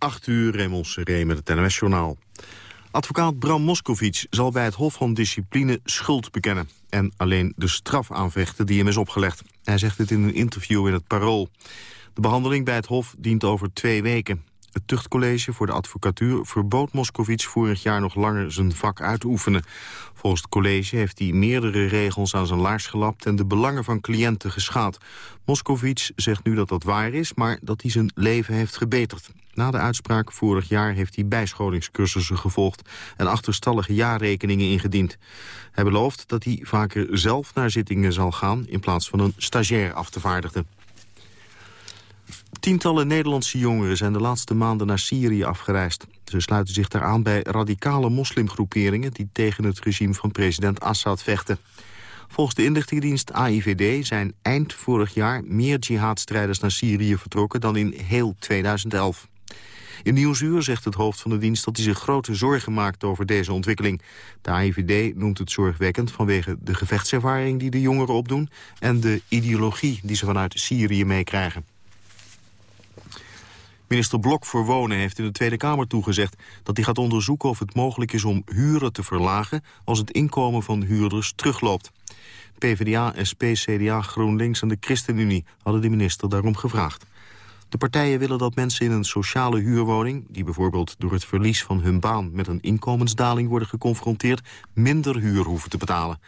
8 uur, Raymond Seré met het NOS-journaal. Advocaat Bram Moskovic zal bij het Hof van Discipline schuld bekennen... en alleen de straf aanvechten die hem is opgelegd. Hij zegt dit in een interview in het Parool. De behandeling bij het Hof dient over twee weken. Het tuchtcollege voor de advocatuur verbood Moscovic vorig jaar nog langer zijn vak uit te oefenen. Volgens het college heeft hij meerdere regels aan zijn laars gelapt en de belangen van cliënten geschaad. Moscovic zegt nu dat dat waar is, maar dat hij zijn leven heeft gebeterd. Na de uitspraak vorig jaar heeft hij bijscholingscursussen gevolgd en achterstallige jaarrekeningen ingediend. Hij belooft dat hij vaker zelf naar zittingen zal gaan in plaats van een stagiair af te vaardigen. Tientallen Nederlandse jongeren zijn de laatste maanden naar Syrië afgereisd. Ze sluiten zich daar aan bij radicale moslimgroeperingen... die tegen het regime van president Assad vechten. Volgens de inlichtingendienst AIVD zijn eind vorig jaar... meer jihadstrijders naar Syrië vertrokken dan in heel 2011. In Nieuwsuur zegt het hoofd van de dienst dat hij zich grote zorgen maakt over deze ontwikkeling. De AIVD noemt het zorgwekkend vanwege de gevechtservaring die de jongeren opdoen... en de ideologie die ze vanuit Syrië meekrijgen. Minister Blok voor Wonen heeft in de Tweede Kamer toegezegd... dat hij gaat onderzoeken of het mogelijk is om huren te verlagen... als het inkomen van huurders terugloopt. PvdA, SP, CDA, GroenLinks en de ChristenUnie hadden de minister daarom gevraagd. De partijen willen dat mensen in een sociale huurwoning... die bijvoorbeeld door het verlies van hun baan met een inkomensdaling worden geconfronteerd... minder huur hoeven te betalen.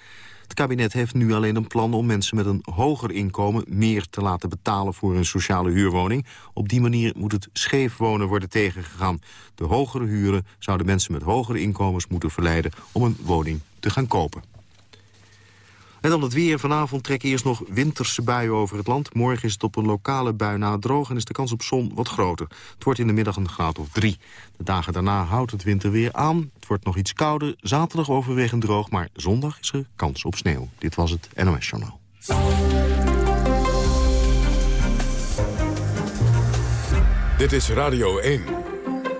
Het kabinet heeft nu alleen een plan om mensen met een hoger inkomen... meer te laten betalen voor een sociale huurwoning. Op die manier moet het scheef wonen worden tegengegaan. De hogere huren zouden mensen met hogere inkomens moeten verleiden... om een woning te gaan kopen. En dan het weer. Vanavond trekken eerst nog winterse buien over het land. Morgen is het op een lokale bui na droog en is de kans op zon wat groter. Het wordt in de middag een graad of drie. De dagen daarna houdt het winterweer aan. Het wordt nog iets kouder. Zaterdag overwegend droog, maar zondag is er kans op sneeuw. Dit was het NOS Journaal. Dit is Radio 1.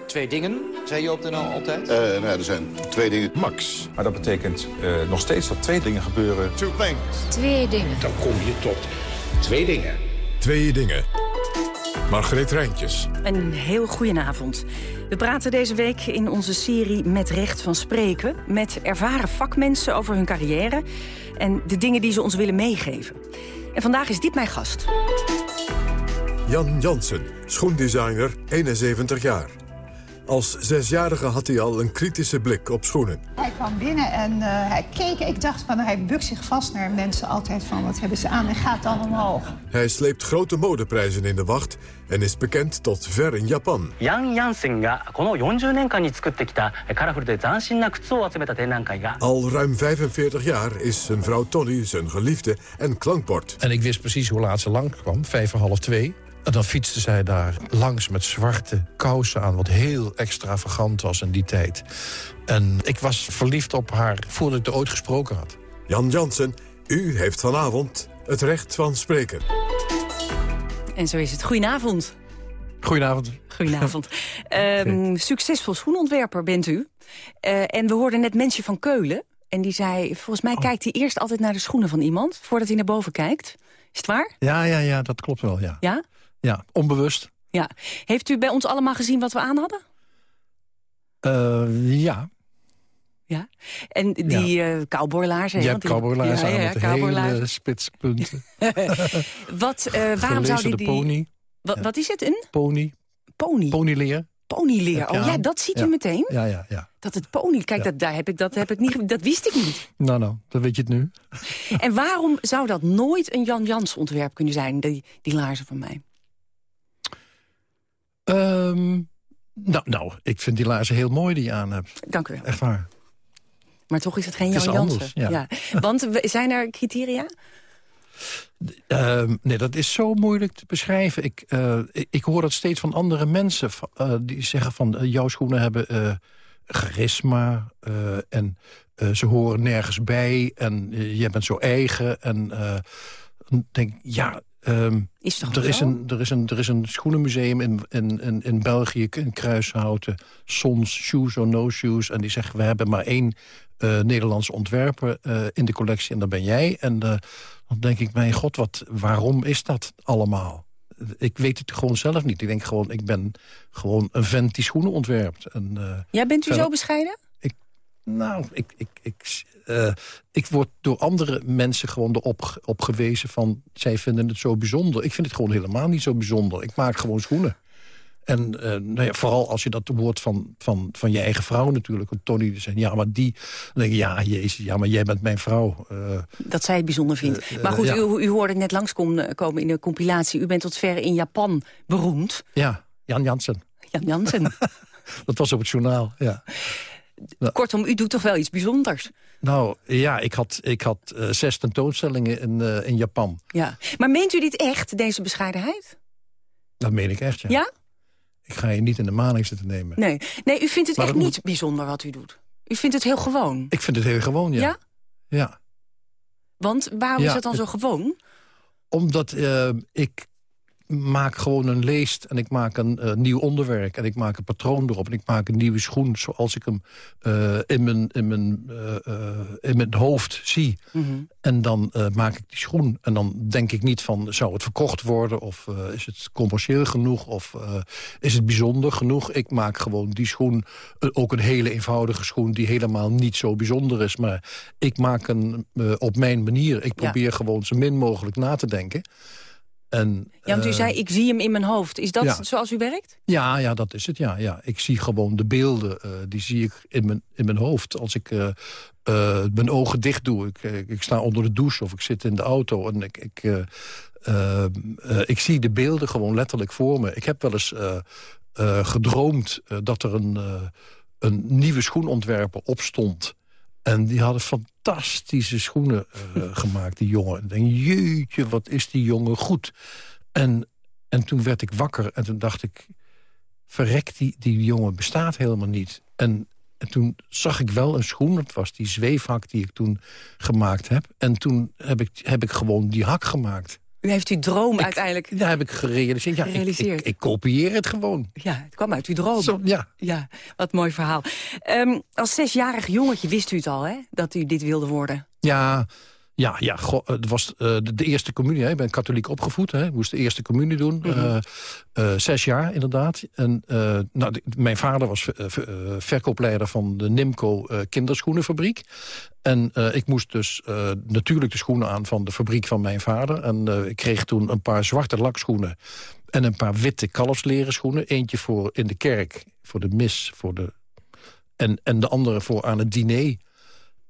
Twee dingen, zei je op de NL altijd? Uh, nou, er zijn twee dingen. Max. Maar dat betekent uh, nog steeds dat twee dingen gebeuren. Two things. Twee dingen. Dan kom je tot twee dingen. Twee dingen. Margreet Rijntjes. Een heel goedenavond. We praten deze week in onze serie Met Recht van Spreken... met ervaren vakmensen over hun carrière... en de dingen die ze ons willen meegeven. En vandaag is dit mijn gast. Jan Jansen, schoendesigner, 71 jaar. Als zesjarige had hij al een kritische blik op schoenen. Hij kwam binnen en uh, hij keek. Ik dacht van hij bukt zich vast naar mensen altijd van wat hebben ze aan en gaat dan omhoog. Hij sleept grote modeprijzen in de wacht en is bekend tot ver in Japan. Jan Jansen ga この40年間に作ってきたカラフルで斬新な靴を集めた展覧会が Al ruim 45 jaar is zijn vrouw Tony zijn geliefde en klankbord. En ik wist precies hoe laat ze lang kwam, vijf voor half twee. En dan fietste zij daar langs met zwarte kousen aan... wat heel extravagant was in die tijd. En ik was verliefd op haar voordat ik er ooit gesproken had. Jan Jansen, u heeft vanavond het recht van spreken. En zo is het. Goedenavond. Goedenavond. Goedenavond. um, succesvol schoenontwerper bent u. Uh, en we hoorden net Mensje van Keulen. En die zei, volgens mij oh. kijkt hij eerst altijd naar de schoenen van iemand... voordat hij naar boven kijkt. Is het waar? Ja, ja, ja dat klopt wel, ja. Ja? Ja, onbewust. Ja. Heeft u bij ons allemaal gezien wat we aan hadden? Uh, ja. Ja? En die ja. Uh, cowboylaarzen. Je hebt cowboylaarzen ja, ja, met cowboylaarzen. hele spitspunten. wat, uh, waarom zou die... de pony. Wat, wat is het, een? Pony. Pony. Ponyleer. Ponyleer. Oh ja, dat ziet u meteen? Ja, ja, ja. Dat het pony... Kijk, dat, daar heb ik, dat, heb ik niet, dat wist ik niet. Nou, nou, dan weet je het nu. en waarom zou dat nooit een Jan Jans ontwerp kunnen zijn, die, die laarzen van mij? Um, nou, nou, ik vind die laarzen heel mooi die je aan hebt. Dank u wel. Echt waar. Maar toch is het geen Jan Jansen. Ja. ja. Want zijn er criteria? Uh, nee, dat is zo moeilijk te beschrijven. Ik, uh, ik, hoor dat steeds van andere mensen. Uh, die zeggen van, uh, jouw schoenen hebben charisma. en ze horen nergens bij. En je bent zo eigen. En denk, ja, Um, is toch er, is een, er, is een, er is een schoenenmuseum in, in, in, in België, in Kruishouten. Sons, Shoes or No Shoes. En die zeggen, we hebben maar één uh, Nederlandse ontwerper uh, in de collectie. En dat ben jij. En uh, dan denk ik, mijn god, wat, waarom is dat allemaal? ik weet het gewoon zelf niet. Ik denk gewoon, ik ben gewoon een vent die schoenen ontwerpt. En, ja, bent u zo bescheiden? Ik, nou, ik, ik, ik, uh, ik word door andere mensen gewoon erop op gewezen van... zij vinden het zo bijzonder. Ik vind het gewoon helemaal niet zo bijzonder. Ik maak gewoon schoenen. En uh, nou ja, vooral als je dat hoort van, van, van je eigen vrouw natuurlijk. Want Tony zei, ja, maar die... Dan denk je, ja, jezus, ja, maar jij bent mijn vrouw. Uh, dat zij het bijzonder vindt. Uh, maar goed, ja. u, u hoorde net langskomen in de compilatie. U bent tot ver in Japan beroemd. Ja, Jan Jansen. Jan Jansen. dat was op het journaal, ja. Kortom, u doet toch wel iets bijzonders? Nou, ja, ik had, ik had uh, zes tentoonstellingen in, uh, in Japan. Ja. Maar meent u dit echt, deze bescheidenheid? Dat meen ik echt, ja. Ja? Ik ga je niet in de maling zitten nemen. Nee, nee u vindt het maar echt niet moet... bijzonder wat u doet? U vindt het heel gewoon? Ik vind het heel gewoon, ja. Ja? Ja. Want waarom ja, is dat dan zo gewoon? Omdat uh, ik maak gewoon een leest en ik maak een uh, nieuw onderwerp... en ik maak een patroon erop en ik maak een nieuwe schoen... zoals ik hem uh, in, mijn, in, mijn, uh, in mijn hoofd zie. Mm -hmm. En dan maak ik die schoen. En dan denk ik niet van, zou het verkocht worden... of is het commercieel genoeg of is het bijzonder genoeg. Ik maak gewoon die schoen, ook een hele eenvoudige schoen... die helemaal niet zo bijzonder is. Maar ik maak hem op mijn manier. Ik probeer ja. gewoon zo min mogelijk na te denken... En, ja, want u uh, zei, ik zie hem in mijn hoofd. Is dat ja. zoals u werkt? Ja, ja, dat is het, ja. ja. Ik zie gewoon de beelden, uh, die zie ik in mijn, in mijn hoofd. Als ik uh, mijn ogen dicht doe, ik, ik sta onder de douche of ik zit in de auto... en ik, ik, ik zie de beelden gewoon letterlijk voor me. Ik heb wel eens gedroomd dat er een, een nieuwe schoenontwerper opstond... En die hadden fantastische schoenen uh, gemaakt, die jongen. En denk, jeetje, wat is die jongen goed. En, en toen werd ik wakker en toen dacht ik... verrek, die, die jongen bestaat helemaal niet. En, en toen zag ik wel een schoen, dat was die zweefhak die ik toen gemaakt heb. En toen heb ik, heb ik gewoon die hak gemaakt. U heeft uw droom ik, uiteindelijk Daar heb ik gerealiseerd. Ja, gerealiseerd. Ik, ik, ik, kopieer het gewoon. Ja, het kwam uit uw droom. Zo, ja. ja, wat mooi verhaal. Um, als zesjarig jongetje wist u het al, hè? Dat u dit wilde worden. Ja, ja, ja het was uh, de, de, eerste communie. Hè. Ik ben katholiek opgevoed. Hè. Ik moest de eerste communie doen. Mm -hmm. uh, uh, zes jaar, inderdaad. En nou, de, mijn vader was verkoopleider van de Nimco kinderschoenenfabriek. En ik moest dus natuurlijk de schoenen aan van de fabriek van mijn vader. En ik kreeg toen een paar zwarte lakschoenen. En een paar witte kalfsleren schoenen. Eentje voor in de kerk, voor de mis. Voor de, en, en de andere voor aan het diner.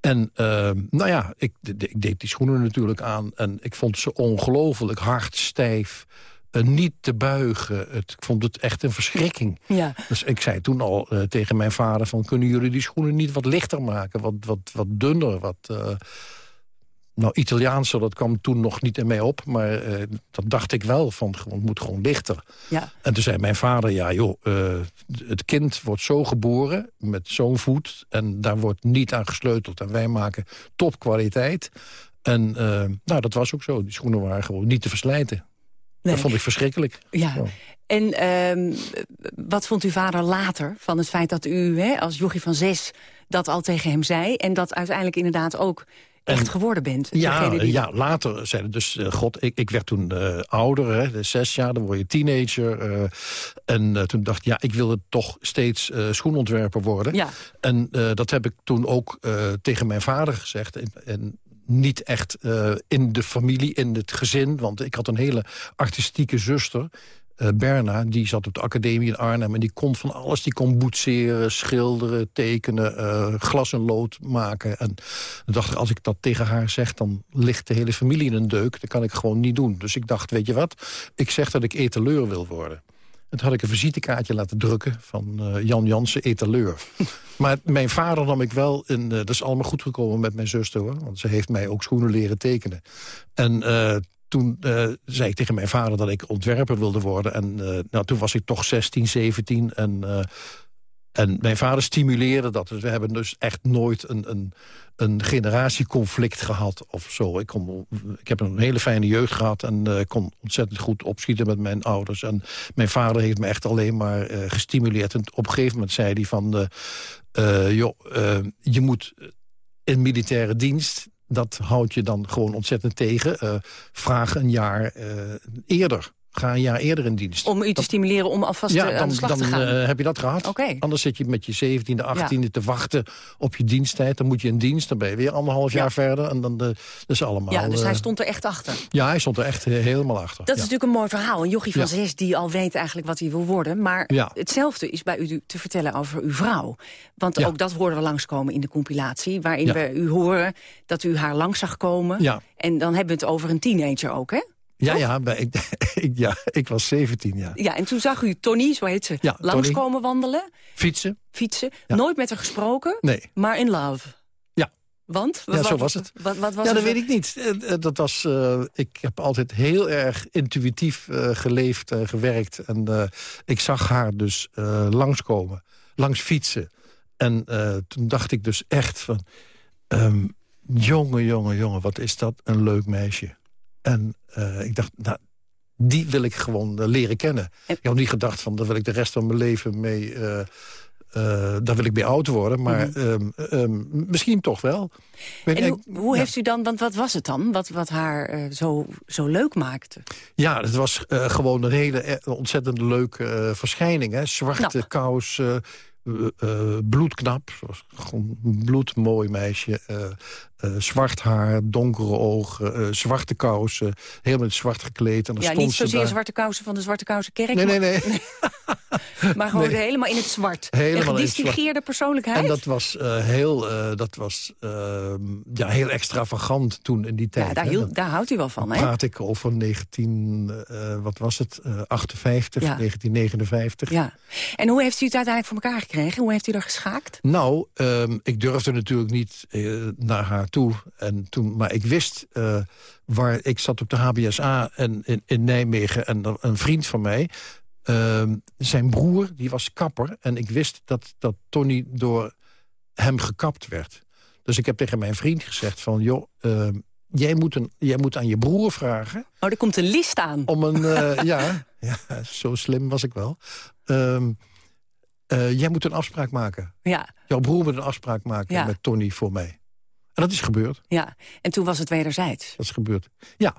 En uh, nou ja, ik, ik, deed die schoenen natuurlijk aan. En ik vond ze ongelooflijk hard, stijf. Uh, niet te buigen. Het, ik vond het echt een verschrikking. Ja. Dus ik zei toen al uh, tegen mijn vader... van kunnen jullie die schoenen niet wat lichter maken? Wat, wat, wat dunner, wat... Nou, Italiaanse, dat kwam toen nog niet in mij op. Maar uh, dat dacht ik wel, van het moet gewoon lichter. Ja. En toen zei mijn vader, ja joh, uh, het kind wordt zo geboren met zo'n voet... en daar wordt niet aan gesleuteld. En wij maken topkwaliteit. En uh, nou, dat was ook zo. Die schoenen waren gewoon niet te verslijten. Nee. Dat vond ik verschrikkelijk. Ja. En um, wat vond uw vader later van het feit dat u hè, als jochie van zes... dat al tegen hem zei en dat uiteindelijk inderdaad ook echt en, geworden bent. Ja, die... ja, later zei het dus, uh, god, ik, ik werd toen uh, ouder, hè, zes jaar, dan word je teenager. Uh, en toen dacht ik, ja, ik wilde toch steeds schoenontwerper worden. Ja. En dat heb ik toen ook tegen mijn vader gezegd. En, en niet echt in de familie, in het gezin. Want ik had een hele artistieke zuster. Uh, Berna, die zat op de academie in Arnhem... en die kon van alles. Die kon boetseren, schilderen, tekenen, uh, glas en lood maken. En ik dacht, als ik dat tegen haar zeg... dan ligt de hele familie in een deuk. Dat kan ik gewoon niet doen. Dus ik dacht, weet je wat? Ik zeg dat ik etaleur wil worden. En toen had ik een visitekaartje laten drukken van uh, Jan Jansen, etaleur. maar mijn vader nam ik wel, in, dat is allemaal goed gekomen met mijn zuster... hoor, want ze heeft mij ook schoenen leren tekenen. En toen uh, zei ik tegen mijn vader dat ik ontwerper wilde worden. En uh, nou, toen was ik toch 16, 17. En, uh, en mijn vader stimuleerde dat. Dus we hebben dus echt nooit een, een, een generatieconflict gehad of zo. Ik, kon, ik heb een hele fijne jeugd gehad en kon ontzettend goed opschieten met mijn ouders. En mijn vader heeft me echt alleen maar gestimuleerd. En op een gegeven moment zei hij van... joh, je moet in militaire dienst dat houdt je dan gewoon ontzettend tegen. Uh, vraag een jaar uh, eerder. Ga een jaar eerder in dienst. Om u te stimuleren om alvast ja, eh, aan dan, de slag dan te gaan. eh, heb je dat gehad. Anders zit je met je 17e, 18e te wachten op je diensttijd. Dan moet je in dienst, dan ben je weer anderhalf Ja. jaar verder. En dan de, dus allemaal... ja, dus eh, hij stond er echt achter. Ja, hij stond er echt eh, helemaal achter. Dat is natuurlijk een mooi verhaal. Een jochie van zes die al weet eigenlijk wat hij wil worden. Maar hetzelfde is bij u te vertellen over uw vrouw. Want ook dat hoorden we langskomen in de compilatie. Waarin we u horen dat u haar langs zag komen. Ja. En dan hebben we het over een teenager ook, hè? Ja, ja, ik, ik, ja, ik was 17 jaar. Ja, en toen zag u Tony, zo heet ze, Ja, langskomen wandelen, Fietsen? fietsen. Ja. Nooit met haar gesproken, Nee. maar in love. Ja. Want? Ja, zo was het. Wat, wat was ja, dat weet ik niet. Eh, eh, Dat was, eh, ik heb altijd heel erg intuïtief geleefd en gewerkt. En ik zag haar dus langskomen, langs fietsen. En toen dacht ik dus echt van... ehm, jongen, jongen, jongen, wat is dat een leuk meisje. En eh, ik dacht, nou, die wil ik gewoon eh, leren kennen. En- Ik had niet gedacht van, daar wil ik de rest van mijn leven mee... eh, daar wil ik mee oud worden, maar ehm, ehm, misschien toch wel. Mhm. En hoe, hoe ja. heeft u dan, want wat was het dan, wat, wat haar zo, zo leuk maakte? Ja, het was gewoon een hele ontzettend leuke verschijning. Hè? Zwarte Knap. kous, eh, eh, bloedknap. Een bloedmooi meisje. eh, zwart haar, donkere ogen, zwarte kousen. Helemaal in zwart gekleed. En dan Ja, stond niet ze zozeer daar. zwarte kousen van de Zwarte Kousenkerk. Nee, nee, nee. Maar gewoon Nee. helemaal in het zwart. Helemaal een gedistingeerde persoonlijkheid. En dat was, eh, heel, eh, dat was eh, ja, heel extravagant toen in die tijd. ja, daar, hield- daar houdt u wel van, hè? praat ik over 19, eh, wat was het, eh, 58, Ja. 1959. Ja. En hoe heeft u het uiteindelijk voor elkaar gekregen? Hoe heeft u er geschaakt? Nou, ehm, ik durfde natuurlijk niet naar haar toe. En toen, maar ik wist waar ik zat op de HBSA en, in, in Nijmegen. En een vriend van mij, ehm, zijn broer, die was kapper. En ik wist dat, dat Tony door hem gekapt werd. Dus ik heb tegen mijn vriend gezegd van... joh, ehm, jij, moet een, jij moet aan je broer vragen Oh, er komt een list aan. om een... eh, ja, ja, zo slim was ik wel. Ehm, eh, jij moet een afspraak maken. Ja, Jouw broer moet een afspraak maken Ja. met Tony voor mij. En dat is gebeurd. ja. En toen was het wederzijds. Dat is gebeurd. Ja.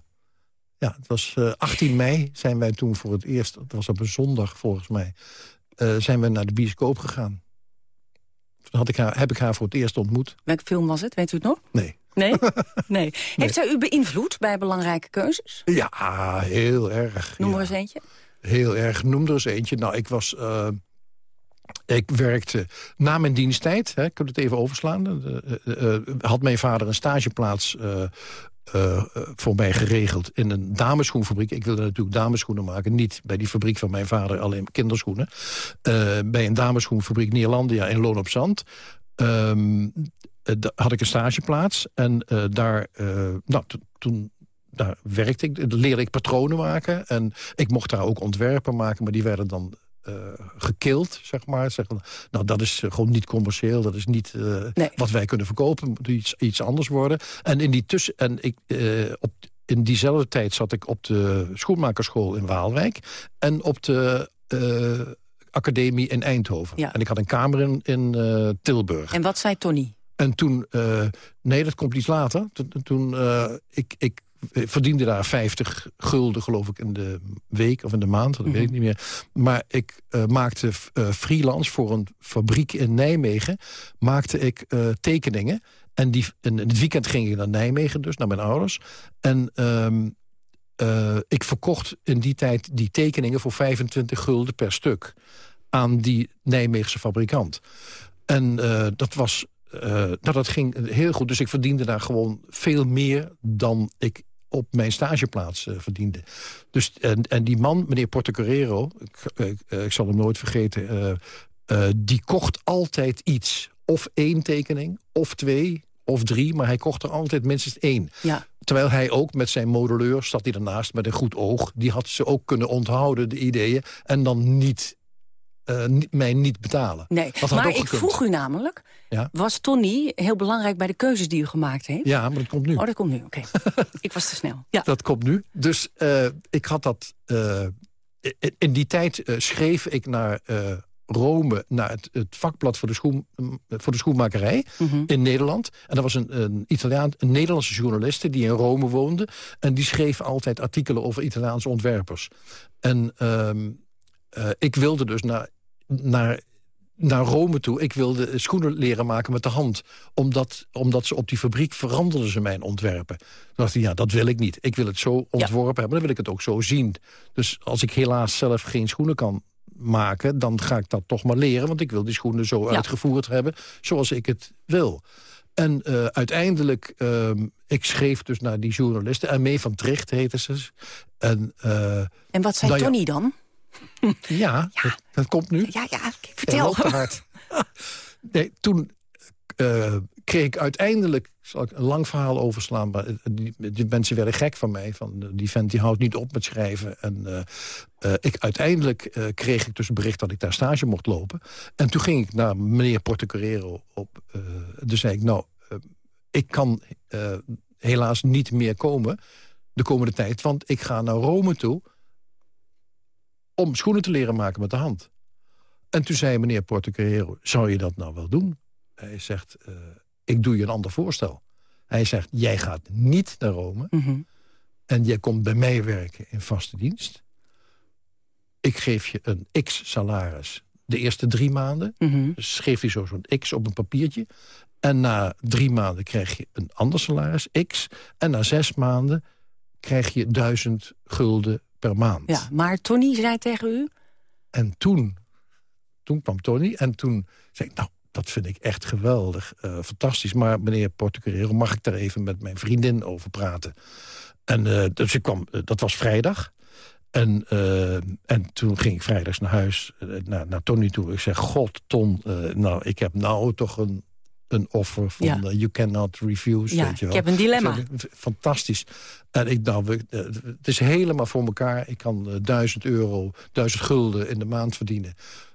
Ja, het was eh, 18 mei zijn wij toen voor het eerst... dat was op een zondag volgens mij... eh, zijn we naar de bioscoop gegaan. Toen had ik haar, heb ik haar voor het eerst ontmoet. Welke film was het? Weet u het nog? Nee. Nee? nee. Heeft zij u beïnvloed bij belangrijke keuzes? Ja, heel erg. Noem ja. er eens eentje. Heel erg. Noem er eens eentje. Nou, ik was... eh, ik werkte na mijn diensttijd, hè, ik kan het even overslaan... eh, eh, eh, had mijn vader een stageplaats eh, eh, voor mij geregeld in een dameschoenfabriek. Ik wilde natuurlijk dameschoenen maken. Niet bij die fabriek van mijn vader alleen kinderschoenen. Eh, bij een dameschoenfabriek Neerlandia in Loon op Zand. Ehm, eh, had ik een stageplaats. En daar, nou, to- toen daar werkte ik, leerde ik patronen maken. En ik mocht daar ook ontwerpen maken, maar die werden dan eh gekild, zeg maar. Zeggen, nou, dat is gewoon niet commercieel. Dat is niet eh, Nee. wat wij kunnen verkopen. Moet iets, iets anders worden. En in die tussen... En ik, eh, op, in diezelfde tijd zat ik op de schoenmakerschool in Waalwijk... en op de academie in Eindhoven. Ja. En ik had een kamer in, in Tilburg. En wat zei Tony? En toen, nee, dat komt iets later. Toen, toen ik, ik verdiende daar 50 gulden, geloof ik, in de week of in de maand. Dat weet ik niet meer. Maar ik eh, maakte eh, freelance voor een fabriek in Nijmegen. Maakte ik eh, tekeningen. En, die, en in het weekend ging ik naar Nijmegen, dus naar mijn ouders. En ehm, eh, ik verkocht in die tijd die tekeningen voor 25 gulden per stuk. Aan die Nijmeegse fabrikant. En dat was nou, dat ging heel goed. Dus ik verdiende daar gewoon veel meer dan ik op mijn stageplaats eh, verdiende. Dus, en, en die man, meneer Portocarrero, ik, ik, eh, ik zal hem nooit vergeten... eh, die kocht altijd iets. Of één tekening, of twee, of drie. Maar hij kocht er altijd minstens één. Ja. Terwijl hij ook met zijn modelleur zat hij ernaast met een goed oog. Die had ze ook kunnen onthouden, de ideeën. En dan niet, eh, mij niet betalen. Nee, maar ik gekund. vroeg u namelijk... Ja. was Tony heel belangrijk bij de keuzes die u gemaakt heeft? Ja, maar dat komt nu. Oh, dat komt nu, oké. ik was te snel. Ja. Dat komt nu. Dus eh, ik had dat... eh, in- die tijd schreef ik naar Rome naar het, het vakblad voor de, schoen, voor de schoenmakerij Mhm. in Nederland. En dat was een, een, Italiaan, een Nederlandse journaliste die in Rome woonde. En die schreef altijd artikelen over Italiaanse ontwerpers. En ehm, eh, ik wilde dus naar, naar, naar Rome toe. Ik wilde schoenen leren maken met de hand. Omdat, omdat ze op die fabriek veranderden ze mijn ontwerpen. Toen dacht ik, ja, dat wil ik niet. Ik wil het zo ontworpen hebben, dan wil ik het ook zo zien. Dus als ik helaas zelf geen schoenen kan maken... dan ga ik dat toch maar leren. Want ik wil die schoenen zo Ja. uitgevoerd hebben zoals ik het wil. En eh, uiteindelijk, ehm, ik schreef dus naar die journalisten... en mee van Tricht heette ze. En eh, En wat zei Nou. Tony dan? ja, Dat, dat komt nu. Ja, ja, vertel. hard. nee, toen eh, kreeg ik uiteindelijk... zal ik een lang verhaal overslaan... maar eh, die, die mensen werden gek van mij. Van, eh, die vent die houdt niet op met schrijven. En ik, uiteindelijk kreeg ik dus een bericht dat ik daar stage mocht lopen. En toen ging ik naar meneer Portocarrero op. dus zei ik, nou, ik kan helaas niet meer komen de komende tijd... want ik ga naar Rome toe om schoenen te leren maken met de hand. En toen zei meneer Portocarrero, zou je dat nou wel doen? Hij zegt, eh, ik doe je een ander voorstel. Hij zegt, jij gaat niet naar Rome... Mhm. en jij komt bij mij werken in vaste dienst. Ik geef je een x-salaris de eerste drie maanden. Mhm. Dus schreef hij zo zo'n x op een papiertje. En na drie maanden krijg je een ander salaris, x. En na zes maanden krijg je duizend gulden per maand. Ja, maar Tony zei tegen u... En toen, toen kwam Tony en toen zei ik... nou, dat vind ik echt geweldig, eh, fantastisch. Maar meneer Portocarrero, mag ik daar even met mijn vriendin over praten? En eh, dus ik kwam, eh, dat was vrijdag. En, en toen ging ik vrijdags naar huis, naar, naar Tony toe. Ik zeg, god, Ton, nou, ik heb nou toch een, een offer van Ja. eh, You Cannot Refuse. Ja, weet je ik heb een dilemma. Zeg, Fantastisch. En ik, nou, we- eh, het is helemaal voor elkaar. Ik kan eh, duizend euro, duizend gulden in de maand verdienen.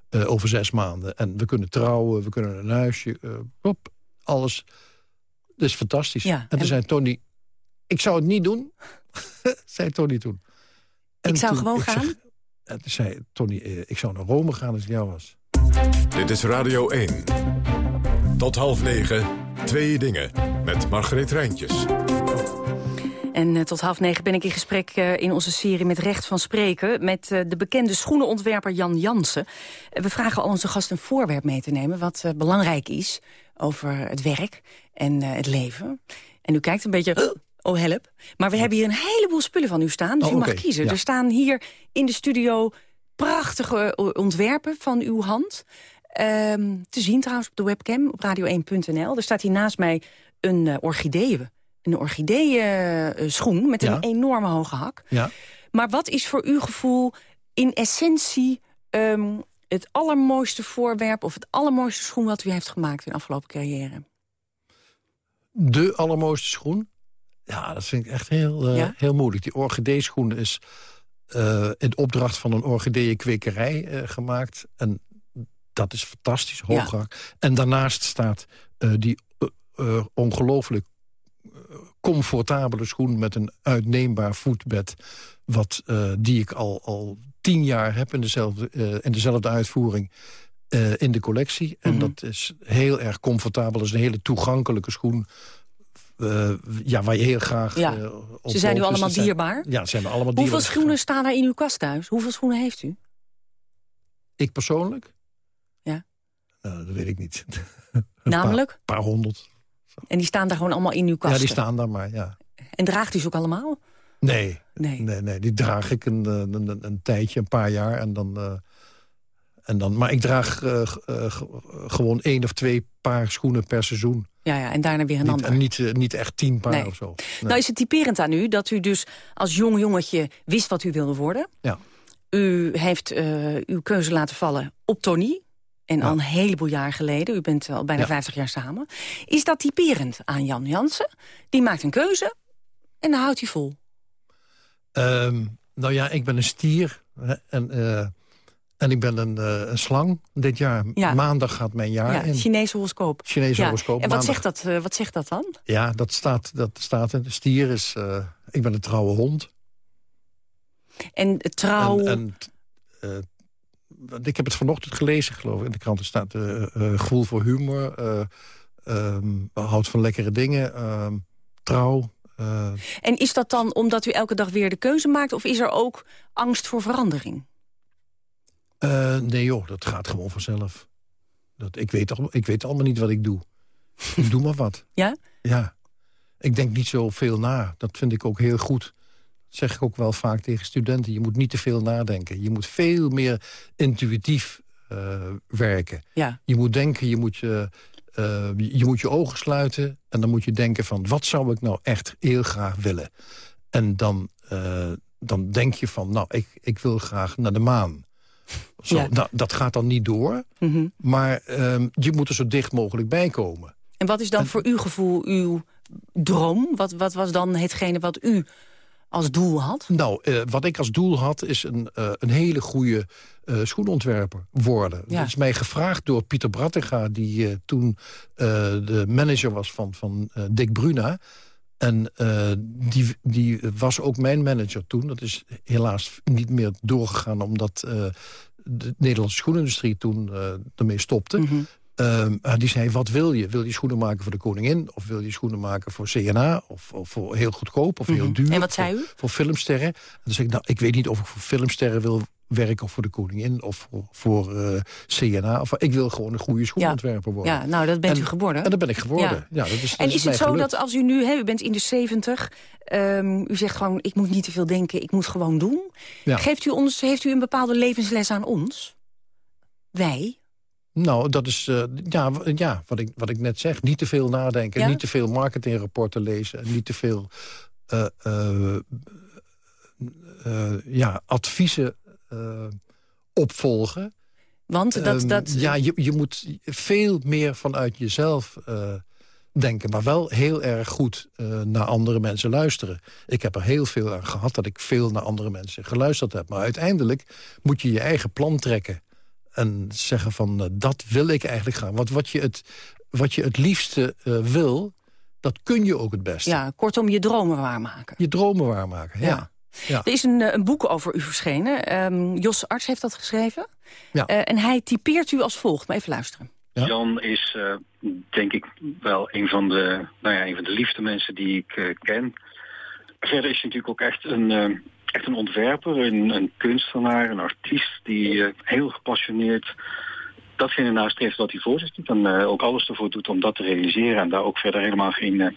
eh, over zes maanden. En we kunnen trouwen, we kunnen een huisje. eh, hop, alles. Dat is fantastisch. Ja, en toen en- zei Tony, ik zou het niet doen. zei Tony toen. En Ik zou toen- gewoon gaan? en toen zei Tony, eh, ik zou naar Rome gaan als ik jou was. Dit is Radio 1. Tot half negen, twee dingen. Met Margreet Rijntjes. En eh, tot half negen ben ik in gesprek eh, in onze serie met Recht van Spreken... met eh, de bekende schoenenontwerper Jan Jansen. We vragen al onze gast een voorwerp mee te nemen... wat belangrijk is over het werk en het leven. En u kijkt een beetje... Oh, help. Maar we hebben hier een heleboel spullen van u staan, dus Oh, u mag kiezen. ja. Er staan hier in de studio prachtige ontwerpen van uw hand. Ehm, te zien trouwens op de webcam op radio1.nl. Er staat hier naast mij een uh, orchidee een orchidee-schoen met een enorme hoge hak. Ja. Maar wat is voor uw gevoel in essentie ehm, het allermooiste voorwerp... of het allermooiste schoen wat u heeft gemaakt in de afgelopen carrière? De allermooiste schoen? Ja, dat vind ik echt heel, eh, Ja? heel moeilijk. Die orchideeschoen is eh, in opdracht van een orchideeënkwekerij eh, gemaakt. En dat is fantastisch, Ja. hooghak. En daarnaast staat eh, die eh, eh, ongelooflijk comfortabele schoen... met een uitneembaar voetbed, wat, die ik al, al tien jaar heb in dezelfde, in dezelfde uitvoering... in de collectie. En Mhm. dat is heel erg comfortabel. Dat is een hele toegankelijke schoen. ja, waar je heel graag Ja. eh, op Ze zijn nu. Dus allemaal zijn- dierbaar. Ja, ze zijn allemaal Hoeveel dierbaar. schoenen staan er in uw kast thuis? Hoeveel schoenen heeft u? Ik persoonlijk? Nou, dat weet ik niet. Een Namelijk? Paar, paar honderd. En die staan daar gewoon allemaal in uw kast. Ja, die staan daar maar, ja. En draagt u ze ook allemaal? Nee, Nee. nee, nee die draag ik een, een, een, een tijdje, een paar jaar. En dan, eh, en dan, maar ik draag eh, eh, gewoon één of twee paar schoenen per seizoen. Ja, ja, en daarna weer een Niet, ander. en niet, eh, niet echt tien paar Nee. of zo. Nee. Nou is het typerend aan u dat u dus als jong jongetje wist wat u wilde worden. Ja. U heeft eh, uw keuze laten vallen op Tony. En al een heleboel jaar geleden. U bent al bijna Ja. 50 jaar samen. Is dat typerend aan Jan Jansen? Die maakt een keuze en dan houdt hij vol. Ehm, nou ja, ik ben een stier. Hè, en, eh, en ik ben een, eh, een slang dit jaar. Ja. Maandag gaat mijn jaar ja, in. Chinese horoscoop. Chinese Ja. horoscoop. En wat maandag. zegt, dat, eh, wat zegt dat dan? Ja, dat staat, dat staat in. De stier is... ik ben een trouwe hond. En trouw... En, en want ik heb het vanochtend gelezen, geloof ik. In de krant staat uh, uh, gevoel voor humor, um, houdt van lekkere dingen, ehm, trouw. En is dat dan omdat u elke dag weer de keuze maakt... of is er ook angst voor verandering? nee joh, dat gaat gewoon vanzelf. Dat, ik, weet al, ik weet allemaal niet wat ik doe. ik doe maar wat. Ja? Ja. Ik denk niet zo veel na. Dat vind ik ook heel goed. Zeg ik ook wel vaak tegen studenten. Je moet niet te veel nadenken. Je moet veel meer intuïtief uh, werken. Ja. Je moet denken, je moet je, uh, je moet je ogen sluiten... en dan moet je denken van, wat zou ik nou echt heel graag willen? En dan, uh, dan denk je van, nou, ik, ik wil graag naar de maan. Zo, ja. nou, dat gaat dan niet door, mm -hmm. maar je moet er zo dicht mogelijk bij komen. En wat is dan en, voor uw gevoel uw droom? Wat, wat was dan hetgene wat u als doel had? Nou, uh, wat ik als doel had is een, uh, een hele goede uh, schoenontwerper worden. Ja. Dat is mij gevraagd door Pieter Brattega... die toen de manager was van, van Dick Bruna. En die, die was ook mijn manager toen. Dat is helaas niet meer doorgegaan... omdat de Nederlandse schoenindustrie toen ermee stopte. Mm -hmm. Um, die zei, wat wil je? Wil je schoenen maken voor de koningin? Of wil je schoenen maken voor CNA? Of, of voor heel goedkoop? Of heel mm -hmm. duur? En wat zei voor, u? Voor filmsterren. Zei ik, nou, ik weet niet of ik voor filmsterren wil werken... of voor de koningin, of voor, voor uh, CNA. Of, ik wil gewoon een goede schoenontwerper worden. Ja, nou, dat bent en, u geworden. En dat ben ik geworden. Ja. ja dat is, dat en is, is het zo dat als u nu, hè, u bent in de 70... Um, u zegt gewoon, ik moet niet te veel denken, ik moet gewoon doen. Ja. Geeft u ons, heeft u een bepaalde levensles aan ons? Wij? Nou, dat is uh, ja, ja, wat, ik, wat ik net zeg. Niet te veel nadenken, Ja? niet te veel marketingrapporten lezen... en niet te veel uh, uh, ja, adviezen opvolgen. Want dat... Um, dat ja, je, je moet veel meer vanuit jezelf denken... maar wel heel erg goed naar andere mensen luisteren. Ik heb er heel veel aan gehad dat ik veel naar andere mensen geluisterd heb. Maar uiteindelijk moet je je eigen plan trekken en zeggen van, uh, dat wil ik eigenlijk gaan. Want wat je het, wat je het liefste uh, wil, dat kun je ook het beste. Ja, kortom, je dromen waarmaken. Je dromen waarmaken, ja. ja. ja. Er is een, een, boek over u verschenen. Um, Jos Arts heeft dat geschreven. Ja. Uh, en hij typeert u als volgt. Maar even luisteren. Ja? Jan is, denk ik, wel een van, de, nou ja, een van de liefste mensen die ik ken. Verder is hij natuurlijk ook echt een echt een ontwerper, een, een kunstenaar, een artiest die uh, heel gepassioneerd datgene nastreeft wat hij voor zich doet. En uh, ook alles ervoor doet om dat te realiseren. En daar ook verder helemaal geen uh,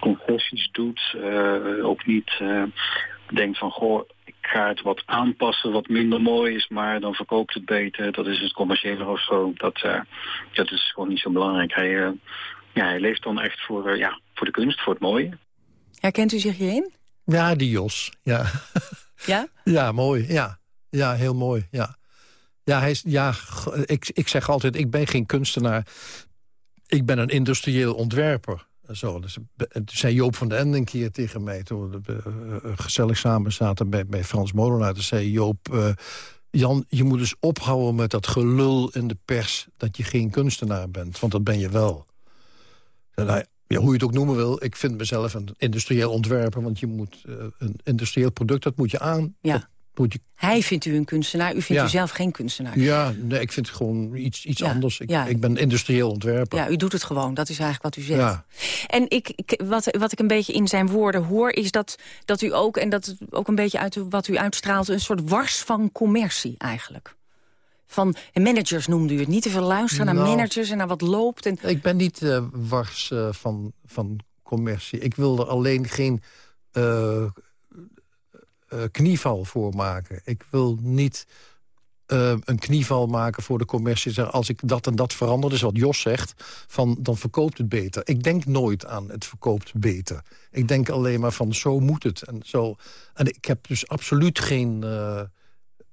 concessies doet. ook niet denkt van, goh, ik ga het wat aanpassen wat minder mooi is, maar dan verkoopt het beter. Dat is het commerciële of zo. Dat, dat is gewoon niet zo belangrijk. Hij, ja, hij leeft dan echt voor, ja, voor de kunst, voor het mooie. Herkent u zich hierin? Ja, die Jos. Ja, ja? ja mooi. Ja. ja, heel mooi. Ja, ja, hij is, ja ik, ik zeg altijd, ik ben geen kunstenaar. Ik ben een industrieel ontwerper. Zo, dus, toen zei Joop van den Ende een keer tegen mij... toen we uh, gezellig samen zaten bij, bij Frans Molenaar... toen zei Joop... Uh, Jan, je moet dus ophouden met dat gelul in de pers... dat je geen kunstenaar bent, want dat ben je wel. En hij, ja, hoe je het ook noemen wil, ik vind mezelf een industrieel ontwerper... want je moet uh, een industrieel product, dat moet je aan. Ja. Moet je... Hij vindt u een kunstenaar, u vindt ja. u zelf geen kunstenaar. Ja, nee, ik vind het gewoon iets, iets ja. anders. Ik, ik ben industrieel ontwerper. Ja, u doet het gewoon, dat is eigenlijk wat u zegt. Ja. En ik, ik, wat, wat ik een beetje in zijn woorden hoor... is dat, dat u ook, en dat ook een beetje uit wat u uitstraalt... een soort wars van commercie eigenlijk van managers noemde u het. Niet te veel luisteren nou, naar managers en naar wat loopt. En... Ik ben niet uh, wars uh, van, van commercie. Ik wil er alleen geen uh, knieval voor maken. Ik wil niet een knieval maken voor de commercie. Als ik dat en dat verander, dus wat Jos zegt... Van, dan verkoopt het beter. Ik denk nooit aan het verkoopt beter. Ik denk alleen maar van zo moet het. En, zo, en ik heb dus absoluut geen...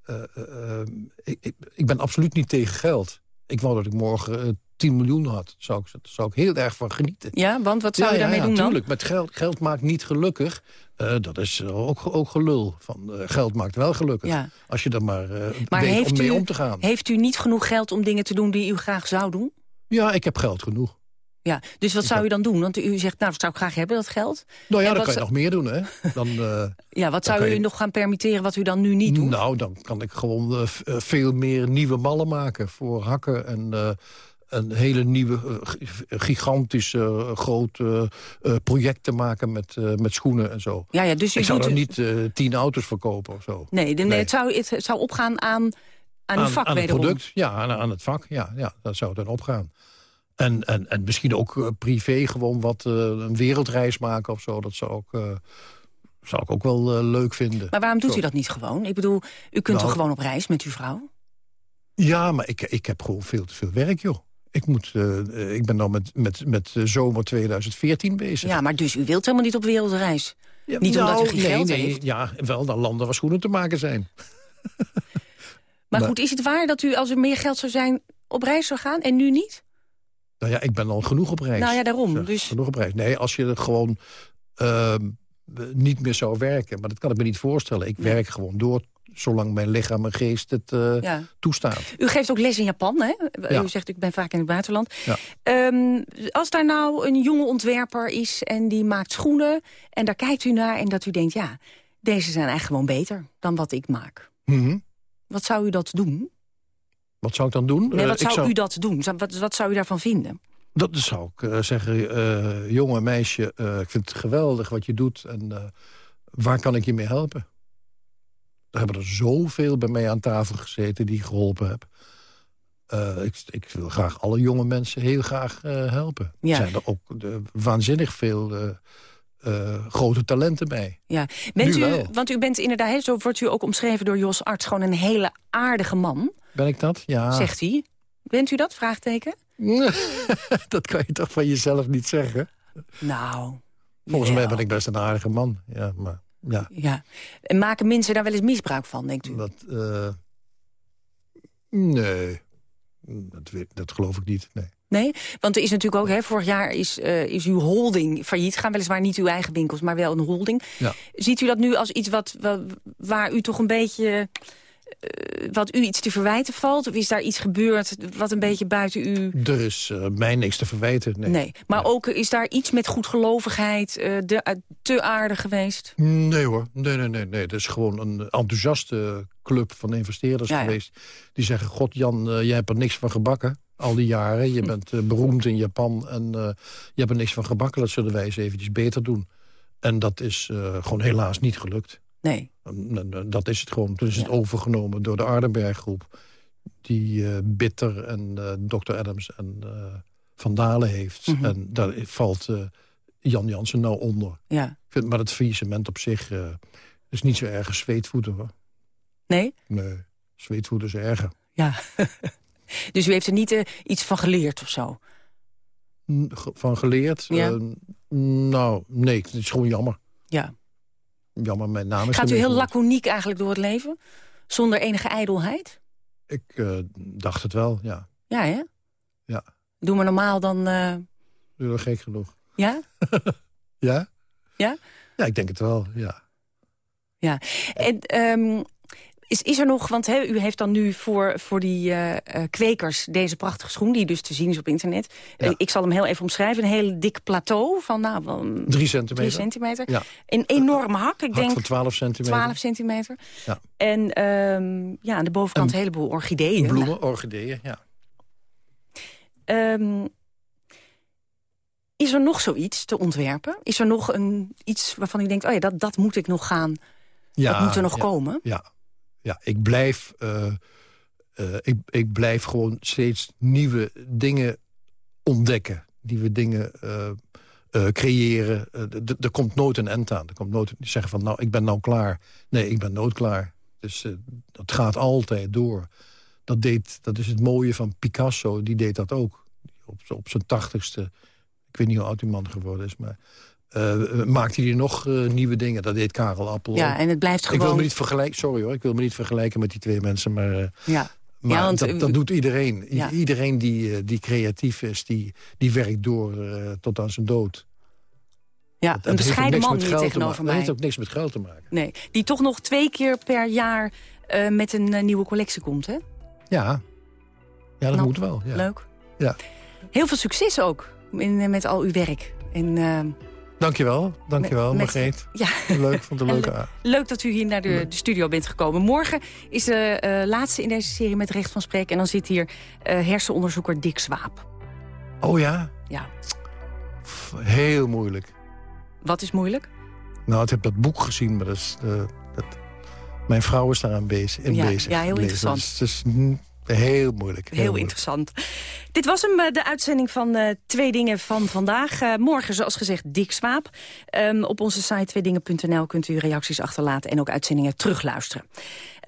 Uh, uh, ik, ik, ik, ben absoluut niet tegen geld. Ik wou dat ik morgen uh, 10 miljoen had. Zou ik, zou ik heel erg van genieten. Ja, want wat zou ja, je daarmee ja, doen tuurlijk. dan? Met geld, geld maakt niet gelukkig. dat is ook, ook gelul. Van, geld maakt wel gelukkig. Ja. Als je er maar, maar weet om mee u, om te gaan. Heeft u niet genoeg geld om dingen te doen die u graag zou doen? Ja, ik heb geld genoeg. Ja, dus wat zou u dan doen? Want u zegt, nou, dat zou ik graag hebben, dat geld. Nou ja, En dan kan je nog meer doen, hè. Dan, eh, Ja, wat zou u je- nog gaan permitteren wat u dan nu niet doet? Nou, dan kan ik gewoon eh, eh, veel meer nieuwe mallen maken voor hakken. En een hele nieuwe, gigantische, grote projecten maken met, met schoenen en zo. Ja, ja, dus u ik zou doet u- niet tien auto's verkopen of zo. Nee, nee, Het, zou, het zou opgaan aan, aan, uw vak aan het product, ja, aan, aan het vak, ja, ja, dat zou dan opgaan. En, en, en misschien ook eh, privé gewoon wat eh, een wereldreis maken of zo. Dat zou ik, eh, zou ik ook wel leuk vinden. Maar waarom doet Zo. u dat niet gewoon? Ik bedoel, u kunt Nou, toch gewoon op reis met uw vrouw? Ja, maar ik, ik heb gewoon veel te veel werk, joh. Ik, moet, ik ben nou met, met, met zomer 2014 bezig. Ja, maar dus u wilt helemaal niet op wereldreis? Ja, niet omdat nou, u geen nee, geld nee, heeft? Ja, wel naar landen waar schoenen te maken zijn. Maar Maar- goed, is het waar dat u als er meer geld zou zijn op reis zou gaan en nu niet? Nou ja, ik ben al genoeg op reis. Nou ja, daarom, Zeg, dus- Genoeg op reis. Nee, als je er gewoon ehm, niet meer zou werken. Maar dat kan ik me niet voorstellen. Ik werk gewoon door zolang mijn lichaam en geest het Ja. toestaat. U geeft ook les in Japan, hè? Ja. U zegt, ik ben vaak in het buitenland. Ja. Ehm, als daar nou een jonge ontwerper is en die maakt schoenen... en daar kijkt u naar en dat u denkt... ja, deze zijn eigenlijk gewoon beter dan wat ik maak. Mhm. Wat zou u dat doen? Wat zou ik dan doen? Nee, Eh, wat ik zou, u dat doen? Wat, wat zou u daarvan vinden? Dat zou ik eh, zeggen, eh, jongen, meisje, eh, ik vind het geweldig wat je doet. En eh, waar kan ik je mee helpen? Er hebben er zoveel bij mij aan tafel gezeten die ik geholpen heb. Eh, ik, ik wil graag alle jonge mensen heel graag eh, helpen. Ja. Er zijn er ook eh, waanzinnig veel eh, eh, grote talenten bij. Ja. Bent Nu u, wel. want u bent inderdaad, zo wordt u ook omschreven door Jos Arts... gewoon een hele aardige man, Ben ik dat? Ja. zegt hij. Bent u dat? Vraagteken? dat kan je toch van jezelf niet zeggen? Nou, Volgens mij ben ik best een aardige man. Ja, maar ja, Ja. En maken mensen daar wel eens misbruik van, denkt u? dat... eh, nee, dat, weet, dat geloof ik niet. Nee. Nee? Want er is natuurlijk ook, hè, vorig jaar is, eh, is uw holding failliet gaan. Weliswaar niet uw eigen winkels, maar wel een holding. Ja. Ziet u dat nu als iets wat, wa- waar u toch een beetje... eh, wat u iets te verwijten valt? Of is daar iets gebeurd wat een beetje buiten u... Er is eh, mij niks te verwijten. Nee, Nee, maar ook is daar iets met goedgelovigheid eh, de, te aardig geweest? Nee hoor, nee, nee, nee, nee. Het is gewoon een enthousiaste club van investeerders Ja, ja. geweest. Die zeggen, god Jan, jij hebt er niks van gebakken. Al die jaren. Hm. Je bent beroemd in Japan en je hebt er niks van gebakken. Dat zullen wij eens eventjes beter doen. En dat is gewoon helaas niet gelukt. Nee. En dat is het gewoon. Toen is het Ja. overgenomen door de Aardenberg-groep. Die eh, Bitter en eh Dr. Adams en eh, Van Dalen heeft. Mhm. En daar valt Jan Jansen nou onder. Ja. Ik vind maar het faillissement op zich is niet zo erg als zweetvoeten. Hoor. Nee? Nee, zweetvoeten is erger. Ja. dus u heeft er niet iets van geleerd of zo? Van geleerd? Ja. Eh, nou, nee, het is gewoon jammer. Ja. Jammer, mijn naam is Gaat u heel laconiek eigenlijk door het leven? Zonder enige ijdelheid? Ik eh, dacht het wel, ja. Ja, hè? Ja. Doe maar normaal dan... eh, Heel gek genoeg. ja? Ja? Ja? Ja, ik denk het wel, ja. Ja. En ehm, is, is er nog, want u heeft dan nu voor, voor die eh, eh, kwekers deze prachtige schoen... die dus te zien is op internet. Ja. Eh, ik zal hem heel even omschrijven. Een heel dik plateau van nou, wel Drie centimeter. drie centimeter. Ja. Een enorme hak, ik Hak denk van 12 centimeter. 12 centimeter. Ja. En ehm, ja, aan de bovenkant En een heleboel orchideeën. Bloemen, orchideeën, ja. Ehm, is er nog zoiets te ontwerpen? Is er nog een, iets waarvan u denkt... oh ja, dat, dat moet ik nog gaan, ja dat moet er nog ja, komen? Ja, ja ik, blijf, eh, eh, ik, ik blijf gewoon steeds nieuwe dingen ontdekken. Nieuwe dingen eh, creëren. Er komt nooit een end aan. Er komt nooit zeggen van, nou, ik ben nou klaar. Nee, ik ben nooit klaar. Dus dat gaat altijd door. Dat, deed, dat is het mooie van Picasso, die deed dat ook. Op, op zijn tachtigste, ik weet niet hoe oud die man geworden is... maar eh, maakte hij nog eh, nieuwe dingen. Dat deed Karel Appel Ja, en het blijft Ik wil gewoon... me niet vergelijken, sorry hoor, ik wil me niet vergelijken met die twee mensen, maar, eh, ja. maar Ja, want dat, dat doet iedereen. Ja. Iedereen die, die creatief is, die, die werkt door tot aan zijn dood. ja, Dat een bescheiden man met hier geld te tegenover maken. Dat mij. heeft ook niks met geld te maken. Nee, die toch nog twee keer per jaar met een nieuwe collectie komt, hè? Ja, ja dat Nou, moet wel. Ja. Leuk. Ja. Heel veel succes ook. in, met al uw werk. En, uh, dankjewel, dankjewel, met, Margreet. Ja. Leuk, vond het leuke. Leuk dat u hier naar de, de, studio bent gekomen. Morgen is de uh, laatste in deze serie met Recht van Spreken. En dan zit hier uh, hersenonderzoeker Dick Swaap. Oh ja? Ja. Heel moeilijk. Wat is moeilijk? Nou, ik heb dat boek gezien, maar dat is... dat, mijn vrouw is daaraan bezig. In ja, bezig ja, heel interessant. Dus, dus, Heel moeilijk. Heel, interessant. Dit was hem, de uitzending van uh, Twee Dingen van vandaag. Uh, morgen, zoals gezegd, Dick Swaap. Um, op onze site tweedingen.nl kunt u reacties achterlaten... en ook uitzendingen terugluisteren.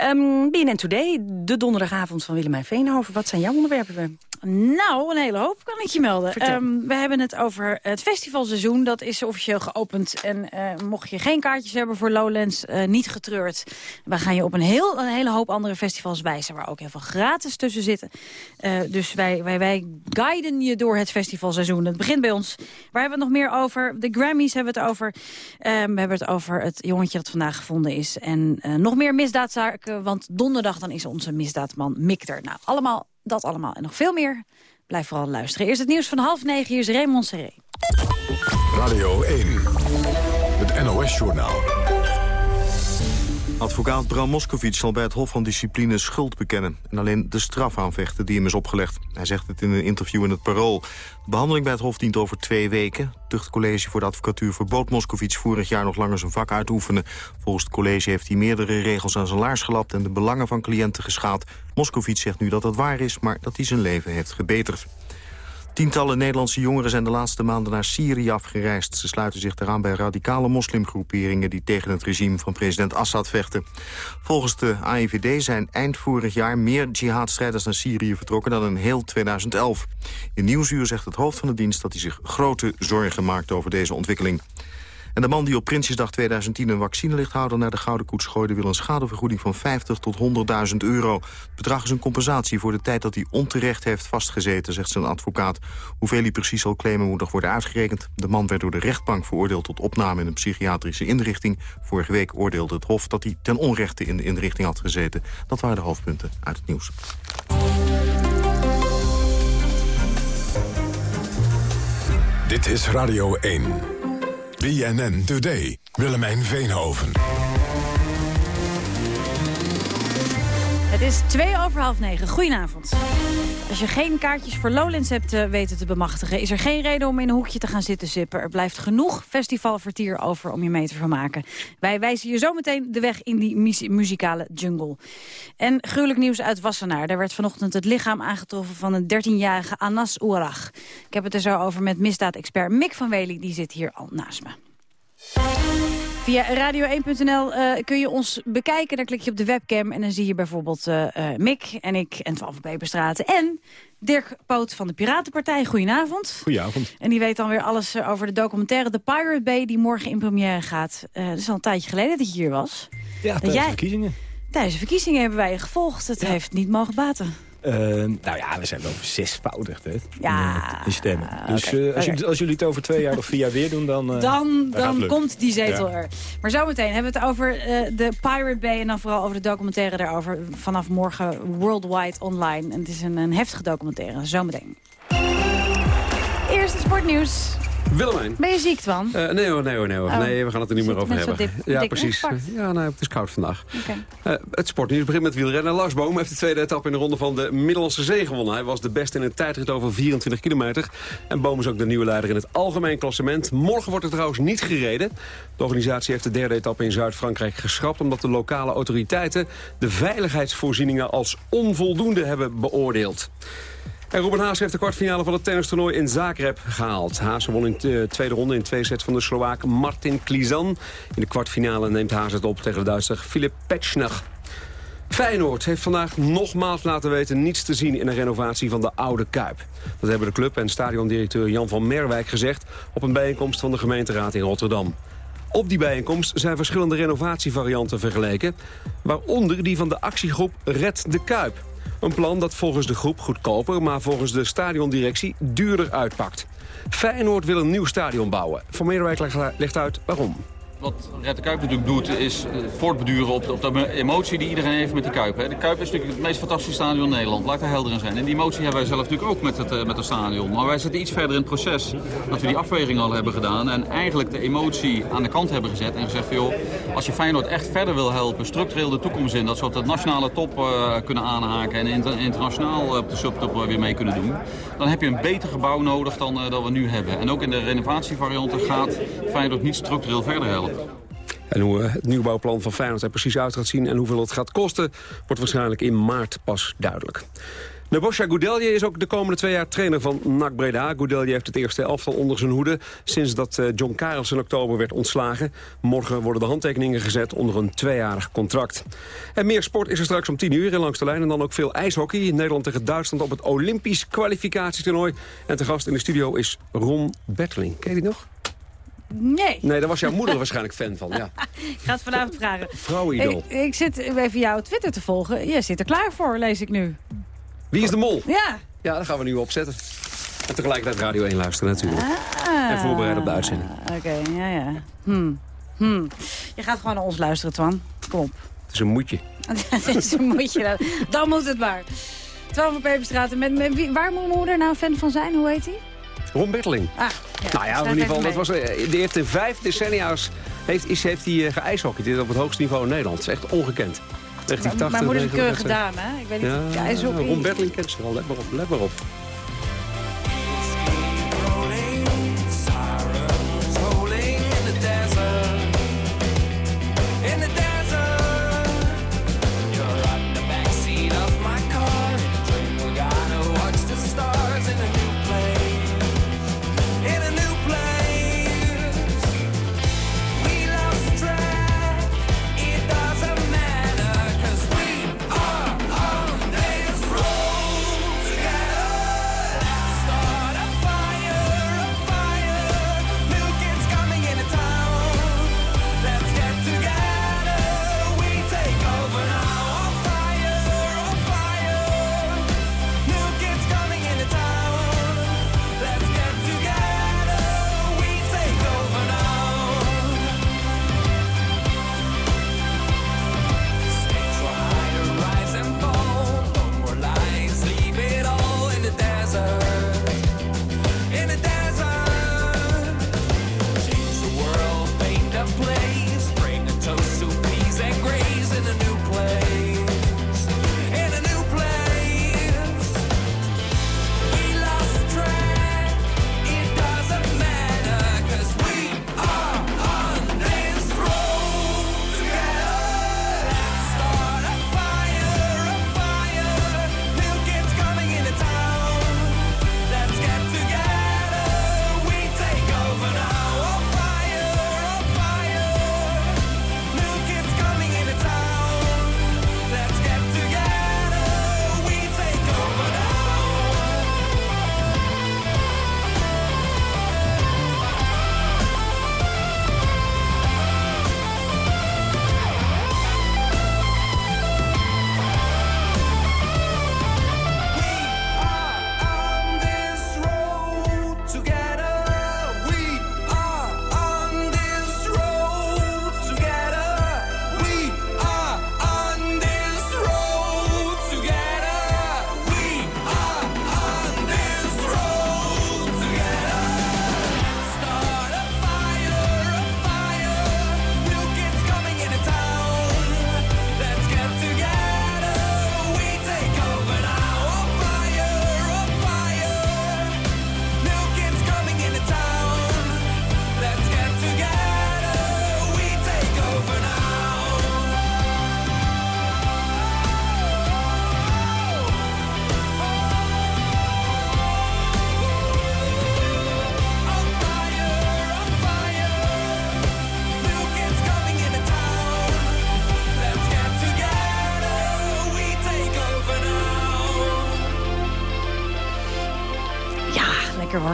Um, BNN Today, de donderdagavond van Willemijn Veenhoven. Wat zijn jouw onderwerpen? Nou, een hele hoop kan ik je melden. Um, we hebben het over het festivalseizoen. Dat is officieel geopend. En uh, mocht je geen kaartjes hebben voor Lowlands, uh, niet getreurd. We gaan je op een, heel, een hele hoop andere festivals wijzen... waar ook heel veel gratis tussen zitten. Uh, dus wij, wij, wij guiden je door het festivalseizoen. Het begint bij ons. Waar hebben we het nog meer over? De Grammys hebben we het over. we hebben het over het jongetje dat vandaag gevonden is. En nog meer misdaadzaken, want donderdag dan is onze misdaadman Mick er. Nou, allemaal dat allemaal en nog veel meer. Blijf vooral luisteren. Eerst het nieuws van half negen. Hier is Raymond Serré. Radio 1. Het NOS-journaal. Advocaat Bram Moskowitz zal bij het Hof van Discipline schuld bekennen... en alleen de straf aanvechten die hem is opgelegd. Hij zegt het in een interview in het Parool. De behandeling bij het Hof dient over twee weken. Het tuchtcollege voor de advocatuur verbood Moskowitz vorig jaar nog langer zijn vak uit te oefenen. Volgens het college heeft hij meerdere regels aan zijn laars gelapt... en de belangen van cliënten geschaad. Moskowitz zegt nu dat dat waar is, maar dat hij zijn leven heeft gebeterd. Tientallen Nederlandse jongeren zijn de laatste maanden naar Syrië afgereisd. Ze sluiten zich eraan bij radicale moslimgroeperingen... die tegen het regime van president Assad vechten. Volgens de AIVD zijn eind vorig jaar meer jihadstrijders naar Syrië vertrokken... dan in heel 2011. In Nieuwsuur zegt het hoofd van de dienst dat hij zich grote zorgen maakt over deze ontwikkeling. En de man die op Prinsjesdag 2010 een vaccinelichthouder naar de Gouden Koets gooide... wil een schadevergoeding van 50 tot 100.000 euro. Het bedrag is een compensatie voor de tijd dat hij onterecht heeft vastgezeten, zegt zijn advocaat. Hoeveel hij precies zal claimen moet nog worden uitgerekend. De man werd door de rechtbank veroordeeld tot opname in een psychiatrische inrichting. Vorige week oordeelde het Hof dat hij ten onrechte in de inrichting had gezeten. Dat waren de hoofdpunten uit het nieuws. Dit is Radio 1. BNN Today. Willemijn Veenhoven. Het is twee over half negen. Goedenavond. Als je geen kaartjes voor Lowlands hebt uh, weten te bemachtigen... is er geen reden om in een hoekje te gaan zitten zippen. Er blijft genoeg festivalvertier over om je mee te vermaken. Wij wijzen je zometeen de weg in die mu muzikale jungle. En gruwelijk nieuws uit Wassenaar. Daar werd vanochtend het lichaam aangetroffen van een 13-jarige Anas Oerach. Ik heb het er zo over met misdaadexpert Mick van Wely. Die zit hier al naast me. Via radio1.nl uh, kun je ons bekijken. Dan klik je op de webcam en dan zie je bijvoorbeeld uh, uh, Mick en ik en Twan van Peperstraten. En Dirk Poot van de Piratenpartij. Goedenavond. Goedenavond. En die weet dan weer alles over de documentaire The Pirate Bay... die morgen in première gaat. Het is al een tijdje geleden dat je hier was. Ja, tijdens de verkiezingen. Tijdens de verkiezingen hebben wij je gevolgd. Het heeft niet mogen baten. Uh, nou ja, we zijn wel zesvoudigd, hè? Ja. In stemmen. Dus okay, uh, als, okay. jullie, als, jullie, het over twee jaar of vier jaar weer doen, dan... Uh, dan dan komt die zetel ja. er. Maar zometeen hebben we het over de Pirate Bay... en dan vooral over de documentaire daarover. Vanaf morgen worldwide online. En het is een, een heftige documentaire. Zometeen. Eerste sportnieuws. Willemijn. Ben je ziek, Twan? Uh, nee hoor, nee hoor, nee hoor. Oh. Nee, we gaan het er niet meer over hebben. Ja, dik precies. Ja, nou, het is koud vandaag. Okay. Uh, het sportnieuws begint met wielrennen. Lars Boom heeft de tweede etappe in de ronde van de Middellandse Zee gewonnen. Hij was de beste in een tijdrit over 24 kilometer. En Boom is ook de nieuwe leider in het algemeen klassement. Morgen wordt er trouwens niet gereden. De organisatie heeft de derde etappe in Zuid-Frankrijk geschrapt... omdat de lokale autoriteiten de veiligheidsvoorzieningen als onvoldoende hebben beoordeeld. En Haas heeft de kwartfinale van het tennistoernooi in Zagreb gehaald. Haas won in de tweede ronde in twee sets van de Slovaak Martin Klizan. In de kwartfinale neemt Haas het op tegen de Duitser Filip Petschnach. Feyenoord heeft vandaag nogmaals laten weten niets te zien in een renovatie van de oude Kuip. Dat hebben de club en stadiondirecteur Jan van Merwijk gezegd op een bijeenkomst van de gemeenteraad in Rotterdam. Op die bijeenkomst zijn verschillende renovatievarianten vergeleken, waaronder die van de actiegroep Red de Kuip. Een plan dat volgens de groep goedkoper, maar volgens de stadiondirectie duurder uitpakt. Feyenoord wil een nieuw stadion bouwen. Van Meerwijk legt uit waarom. Wat Red de Kuip natuurlijk doet, is uh, voortbeduren op, op de emotie die iedereen heeft met die Kuip. Hè. De Kuip is natuurlijk het meest fantastische stadion in Nederland. Laat er helder in zijn. En die emotie hebben wij zelf natuurlijk ook met het, uh, met het stadion. Maar wij zitten iets verder in het proces. Dat we die afweging al hebben gedaan. En eigenlijk de emotie aan de kant hebben gezet. En gezegd van joh, als je Feyenoord echt verder wil helpen, structureel de toekomst in. Dat ze op de nationale top uh, kunnen aanhaken en inter internationaal op de subtop weer mee kunnen doen. Dan heb je een beter gebouw nodig dan dat we nu hebben. En ook in de renovatievarianten gaat Feyenoord niet structureel verder helpen. En hoe het nieuwbouwplan van Feyenoord er precies uit gaat zien... en hoeveel het gaat kosten, wordt waarschijnlijk in maart pas duidelijk. Nebosja Goudelje is ook de komende twee jaar trainer van NAC Breda. Goudelje heeft het eerste elftal onder zijn hoede... sinds dat John Karels in oktober werd ontslagen. Morgen worden de handtekeningen gezet onder een tweejarig contract. En meer sport is er straks om 10 uur in Langs de Lijn. En dan ook veel ijshockey. Nederland tegen Duitsland op het Olympisch kwalificatietoernooi. En te gast in de studio is Ron Berteling. Ken je die nog? Nee. Nee, daar was jouw moeder waarschijnlijk fan van, ja. Ik ga het vanavond vragen. Vrouwenidol. Ik, ik zit even jouw Twitter te volgen. Je zit er klaar voor, lees ik nu. Wie is de mol? Ja. Ja, dat gaan we nu opzetten. En tegelijkertijd Radio 1 luisteren natuurlijk. Ah. En voorbereiden op de uitzending. Oké, ja, ja. Hm. Hm. Je gaat gewoon naar ons luisteren, Twan. Kom op. Het is een moedje. Het is een moedje. Dan moet het maar. Twan van Peperstraat. Met, met waar moet mijn moeder nou fan van zijn? Hoe heet hij? Ron Berteling. Ah, ja, nou ja, in ieder geval, dat was, die heeft in vijf decennia's heeft, is, heeft hij uh, geijshockeyd. Dit op het hoogste niveau in Nederland. Dat is echt ongekend. 1980, Mijn moeder is keurig gedaan, hè? Ik weet niet, ja, ijshockey... Ron Berteling kent ze wel. Let maar op, let maar op.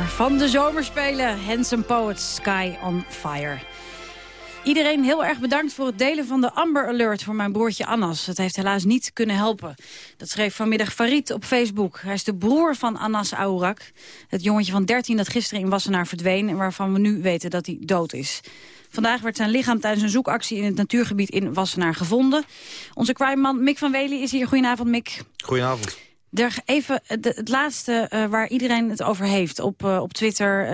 Van de zomerspelen, Handsome Poets, Sky on Fire. Iedereen heel erg bedankt voor het delen van de Amber Alert voor mijn broertje Anas. Het heeft helaas niet kunnen helpen. Dat schreef vanmiddag Farid op Facebook. Hij is de broer van Anas Aurak. Het jongetje van 13 dat gisteren in Wassenaar verdween... en waarvan we nu weten dat hij dood is. Vandaag werd zijn lichaam tijdens een zoekactie in het natuurgebied in Wassenaar gevonden. Onze crime-man Mick van Wely is hier. Goedenavond, Mick. Goedenavond. Er even het laatste uh, waar iedereen het over heeft op, uh, op Twitter, uh,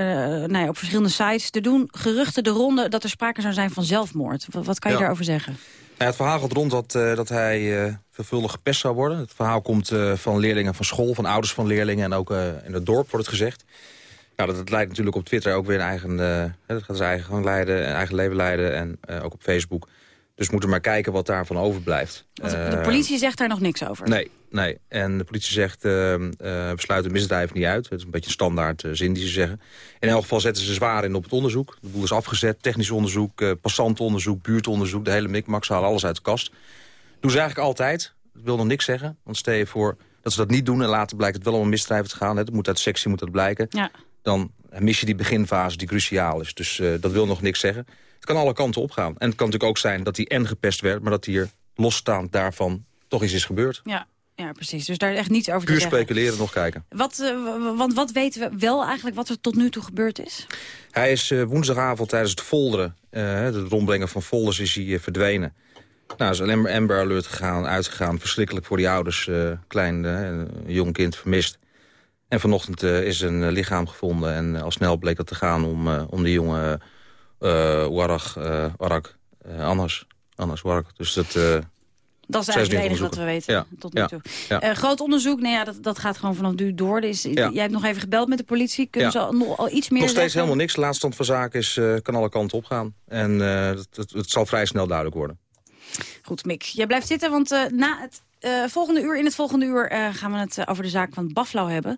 nou ja, op verschillende sites. Er doen geruchten de ronde dat er sprake zou zijn van zelfmoord. Wat, wat kan je ja. daarover zeggen? Ja, het verhaal gaat rond dat, dat hij vervuldig gepest zou worden. Het verhaal komt van leerlingen van school, van ouders van leerlingen... en ook in het dorp wordt het gezegd. Nou, dat, dat leidt natuurlijk op Twitter ook weer een eigen... dat gaat zijn eigen gang leiden, eigen leven leiden en ook op Facebook... Dus we moeten maar kijken wat daarvan overblijft. Want de politie zegt daar nog niks over? Nee, nee. En de politie zegt, uh, uh, we sluiten misdrijf niet uit. Het is een beetje een standaard uh, zin die ze zeggen. In elk geval zetten ze zwaar in op het onderzoek. De boel is afgezet, technisch onderzoek, passantonderzoek, buurtonderzoek... de hele mikmak, ze halen alles uit de kast. doen ze eigenlijk altijd. Dat wil nog niks zeggen. Want stel je voor dat ze dat niet doen en later blijkt het wel om een misdrijf te gaan. Het moet uit sectie moet dat blijken. Ja. Dan mis je die beginfase die cruciaal is. Dus dat wil nog niks zeggen. Het kan alle kanten opgaan. En het kan natuurlijk ook zijn dat hij en gepest werd... maar dat hier losstaand daarvan toch iets is gebeurd. Ja, ja, precies. Dus daar echt niets over Puur te zeggen. speculeren, nog kijken. Wat, uh, want wat weten we wel eigenlijk wat er tot nu toe gebeurd is? Hij is uh, woensdagavond tijdens het folderen, uh, het rondbrengen van folders, is hij verdwenen. Nou, is alleen maar Amber Alert gegaan, uitgegaan. Verschrikkelijk voor die ouders. klein, jong kind vermist. En vanochtend is een lichaam gevonden. En al snel bleek dat te gaan om, om die jongen uh, Warak, uh, Warak uh, Anders. Anders Warak. Dus dat... dat is eigenlijk het enige wat we weten ja. tot nu toe. Ja. groot onderzoek, nou ja, dat, dat gaat gewoon vanaf nu door. Dus, Jij hebt nog even gebeld met de politie. Kunnen ze al, nog, al iets meer Nog steeds helemaal niks. De laatste stand van zaken is, kan alle kanten opgaan. En het, het, het, zal vrij snel duidelijk worden. Goed, Mick. Jij blijft zitten, want na het volgende uur, in het volgende uur gaan we het over de zaak van Baflo hebben.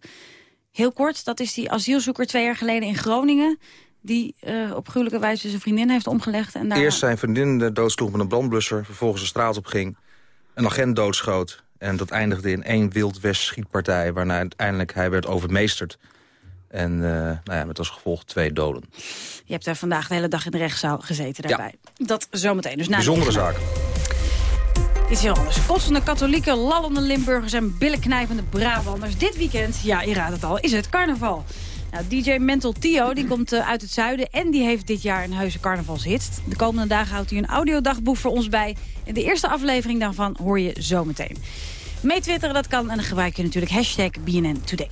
Heel kort, dat is die asielzoeker twee jaar geleden in Groningen die uh, op gruwelijke wijze zijn vriendin heeft omgelegd. En daar... Eerst zijn vriendin doodsloeg met een brandblusser, vervolgens de straat op ging. Een agent doodschoot en dat eindigde in één wild west schietpartij... waarna uiteindelijk hij werd overmeesterd. En uh, nou ja, met als gevolg twee doden. Je hebt daar vandaag de hele dag in de rechtszaal gezeten daarbij. Ja. Dat zometeen. Dus na Bijzondere zaak. Iets heel anders. Kotsende katholieken, lallende Limburgers en billenknijpende Brabanders. Dit weekend, ja, je raadt het al, is het carnaval. Nou, DJ Mental Tio die komt uh, uit het zuiden en die heeft dit jaar een heuse carnavalshit. De komende dagen houdt hij een audiodagboek voor ons bij. En de eerste aflevering daarvan hoor je zometeen. Mee twitteren dat kan en dan gebruik je natuurlijk hashtag BNN Today.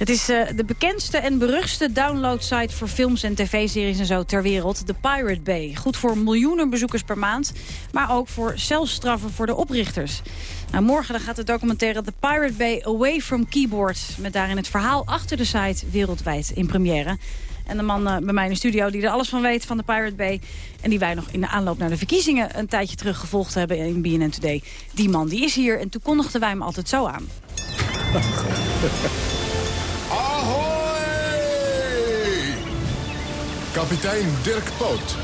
Het is uh, de bekendste en beruchtste downloadsite voor films en tv-series en zo ter wereld, de Pirate Bay. Goed voor miljoenen bezoekers per maand, maar ook voor celstraffen voor de oprichters. Nou, morgen dan gaat de documentaire The Pirate Bay Away from Keyboard... met daarin het verhaal achter de site wereldwijd in première. En de man uh, bij mij in de studio die er alles van weet van de Pirate Bay... en die wij nog in de aanloop naar de verkiezingen een tijdje terug gevolgd hebben in BNN Today. Die man die is hier en toen kondigden wij hem altijd zo aan. Ahoy! Kapitein Dirk Poot.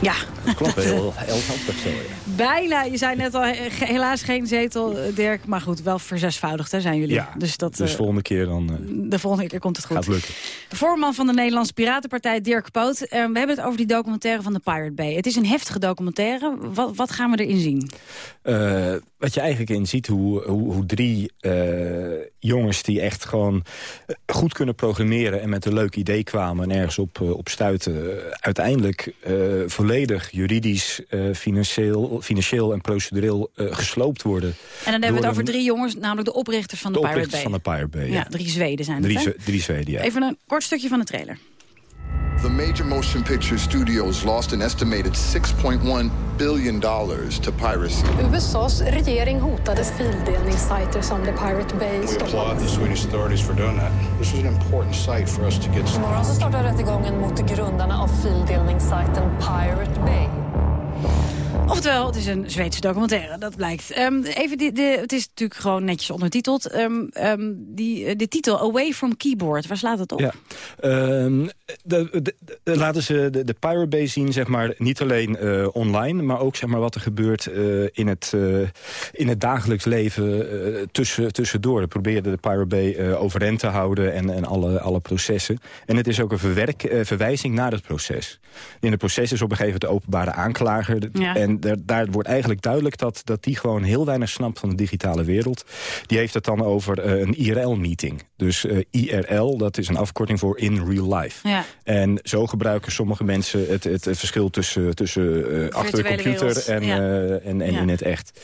Ja. Dat klopt, heel, heel handig zo, ja. Bijna. Je zei net al, helaas geen zetel, Dirk. Maar goed, wel verzesvoudigd hè, zijn jullie. Ja, dus dat, dus uh, volgende keer dan... Uh, de volgende keer komt het goed. Gaat lukken. De voorman van de Nederlandse Piratenpartij, Dirk Poot. Uh, we hebben het over die documentaire van de Pirate Bay. Het is een heftige documentaire. Wat, wat gaan we erin zien? wat je eigenlijk in ziet, hoe, hoe, hoe drie jongens die echt gewoon goed kunnen programmeren... en met een leuk idee kwamen en ergens op, op stuiten... uiteindelijk volledig juridisch, uh, financieel, financieel en procedureel uh, gesloopt worden. En dan hebben we het over drie jongens, namelijk de oprichters van de, de Pirate Bay. van de Pirate Bay, ja. ja. drie Zweden zijn drie, het, Drie Zweden, ja. Even een kort stukje van de trailer. The major motion picture studios lost an estimated 6.1 billion dollars to piracy. USA's regering hotade fildelningssajter som The Pirate Bay We applaud the Swedish authorities for doing that. This was an important site for us to get started. Imorgon så startar rättegången mot grundarna av fildelningssajten Pirate Bay. Oftewel, het is een Zweedse documentaire, dat blijkt. Ehm, even de, de, het is natuurlijk gewoon netjes ondertiteld. Um, um, die, de titel, Away from Keyboard, waar slaat het op? Ja. de, de, laten ze de, de Pirate Bay zien, zeg maar, niet alleen uh, online... maar ook zeg maar, wat er gebeurt uh, in, het, uh, in het dagelijks leven tussen, tussendoor. We probeerden de Pirate Bay overeind te houden en, en alle, alle processen. En het is ook een verwerk, verwijzing naar het proces. In het proces is op een gegeven moment de openbare aanklager... Ja. En daar, daar, wordt eigenlijk duidelijk dat, dat die gewoon heel weinig snapt van de digitale wereld. Die heeft het dan over uh, een IRL-meeting. Dus uh, IRL, dat is een afkorting voor in real life. Ja. En zo gebruiken sommige mensen het, het, het verschil tussen, tussen uh, achter de computer wereld. en, ja. en, en ja. in het echt.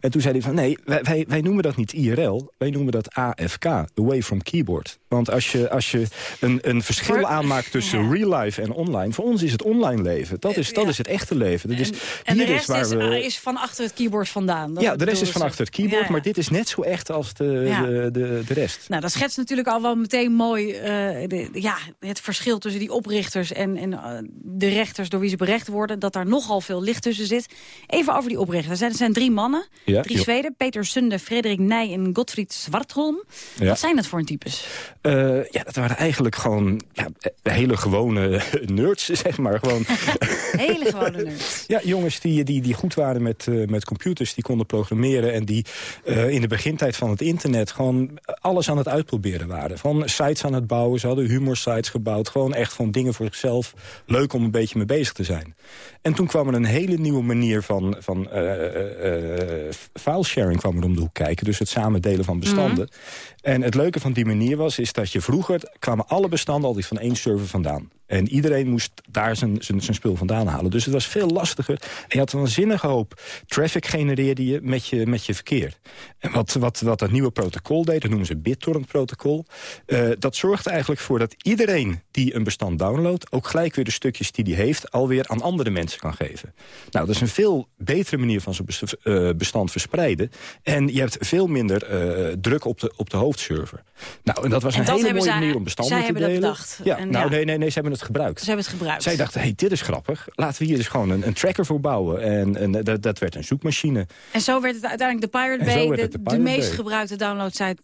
En toen zei hij van nee, wij, wij, wij noemen dat niet IRL, wij noemen dat AFK, away from keyboard. Want als je, als je een, een verschil voor... aanmaakt tussen real life en online, voor ons is het online leven. Dat is, dat is het echte leven. Dat is, en, en de rest is, we... is, van achter het keyboard vandaan. Dat ja, de rest is van achter het keyboard, maar dit is net zo echt als de, de, de, de, rest. Nou, dat schetst natuurlijk al wel meteen mooi uh, de, ja, het verschil tussen die oprichters en, en uh, de rechters door wie ze berecht worden. Dat daar nogal veel licht tussen zit. Even over die oprichters. Er zijn drie mannen, ja, drie Zweden. Peter Sunde, Frederik Nij en Gottfried Zwartholm. Wat zijn dat voor een types? Uh, ja, dat waren eigenlijk gewoon ja, hele gewone nerds, zeg maar. Gewoon. hele gewone nerds. Ja, jongens die, die, die goed waren met, met computers, die konden programmeren... en die in de begintijd van het internet gewoon alles aan het uitproberen waren. Van sites aan het bouwen, ze hadden humorsites gebouwd. Gewoon echt van dingen voor zichzelf. Leuk om een beetje mee bezig te zijn. En toen kwam er een hele nieuwe manier van, van uh, filesharing kwam er om de hoek kijken. Dus het samen delen van bestanden. Mm -hmm. En het leuke van die manier was, is dat je vroeger... kwamen alle bestanden altijd van één server vandaan. En iedereen moest daar zijn, zijn, zijn spul vandaan halen. Dus het was veel lastiger. En je had een waanzinnige hoop traffic genereerde je met je, met je verkeer. En wat, wat, wat dat nieuwe protocol deed, dat noemen ze BitTorrent-protocol... Uh, dat zorgt eigenlijk voor dat iedereen die een bestand downloadt... ook gelijk weer de stukjes die die heeft alweer aan andere mensen kan geven. Nou, dat is een veel betere manier van zo'n bestand verspreiden. En je hebt veel minder uh, druk op de, op de hoofdserver. Nou, en dat was en een hele mooie manier om bestanden te delen. Zij hebben dat bedacht. Ja, en nou, ja. nee, nee, nee, ze hebben het gebruikt. Ze hebben het gebruikt. Zij dachten, hey, dit is grappig. Laten we hier dus gewoon een, een tracker voor bouwen. En, en dat, dat, werd een zoekmachine. En zo werd het uiteindelijk de Pirate Bay, de, de, Pirate de, meest Bay. gebruikte downloadsite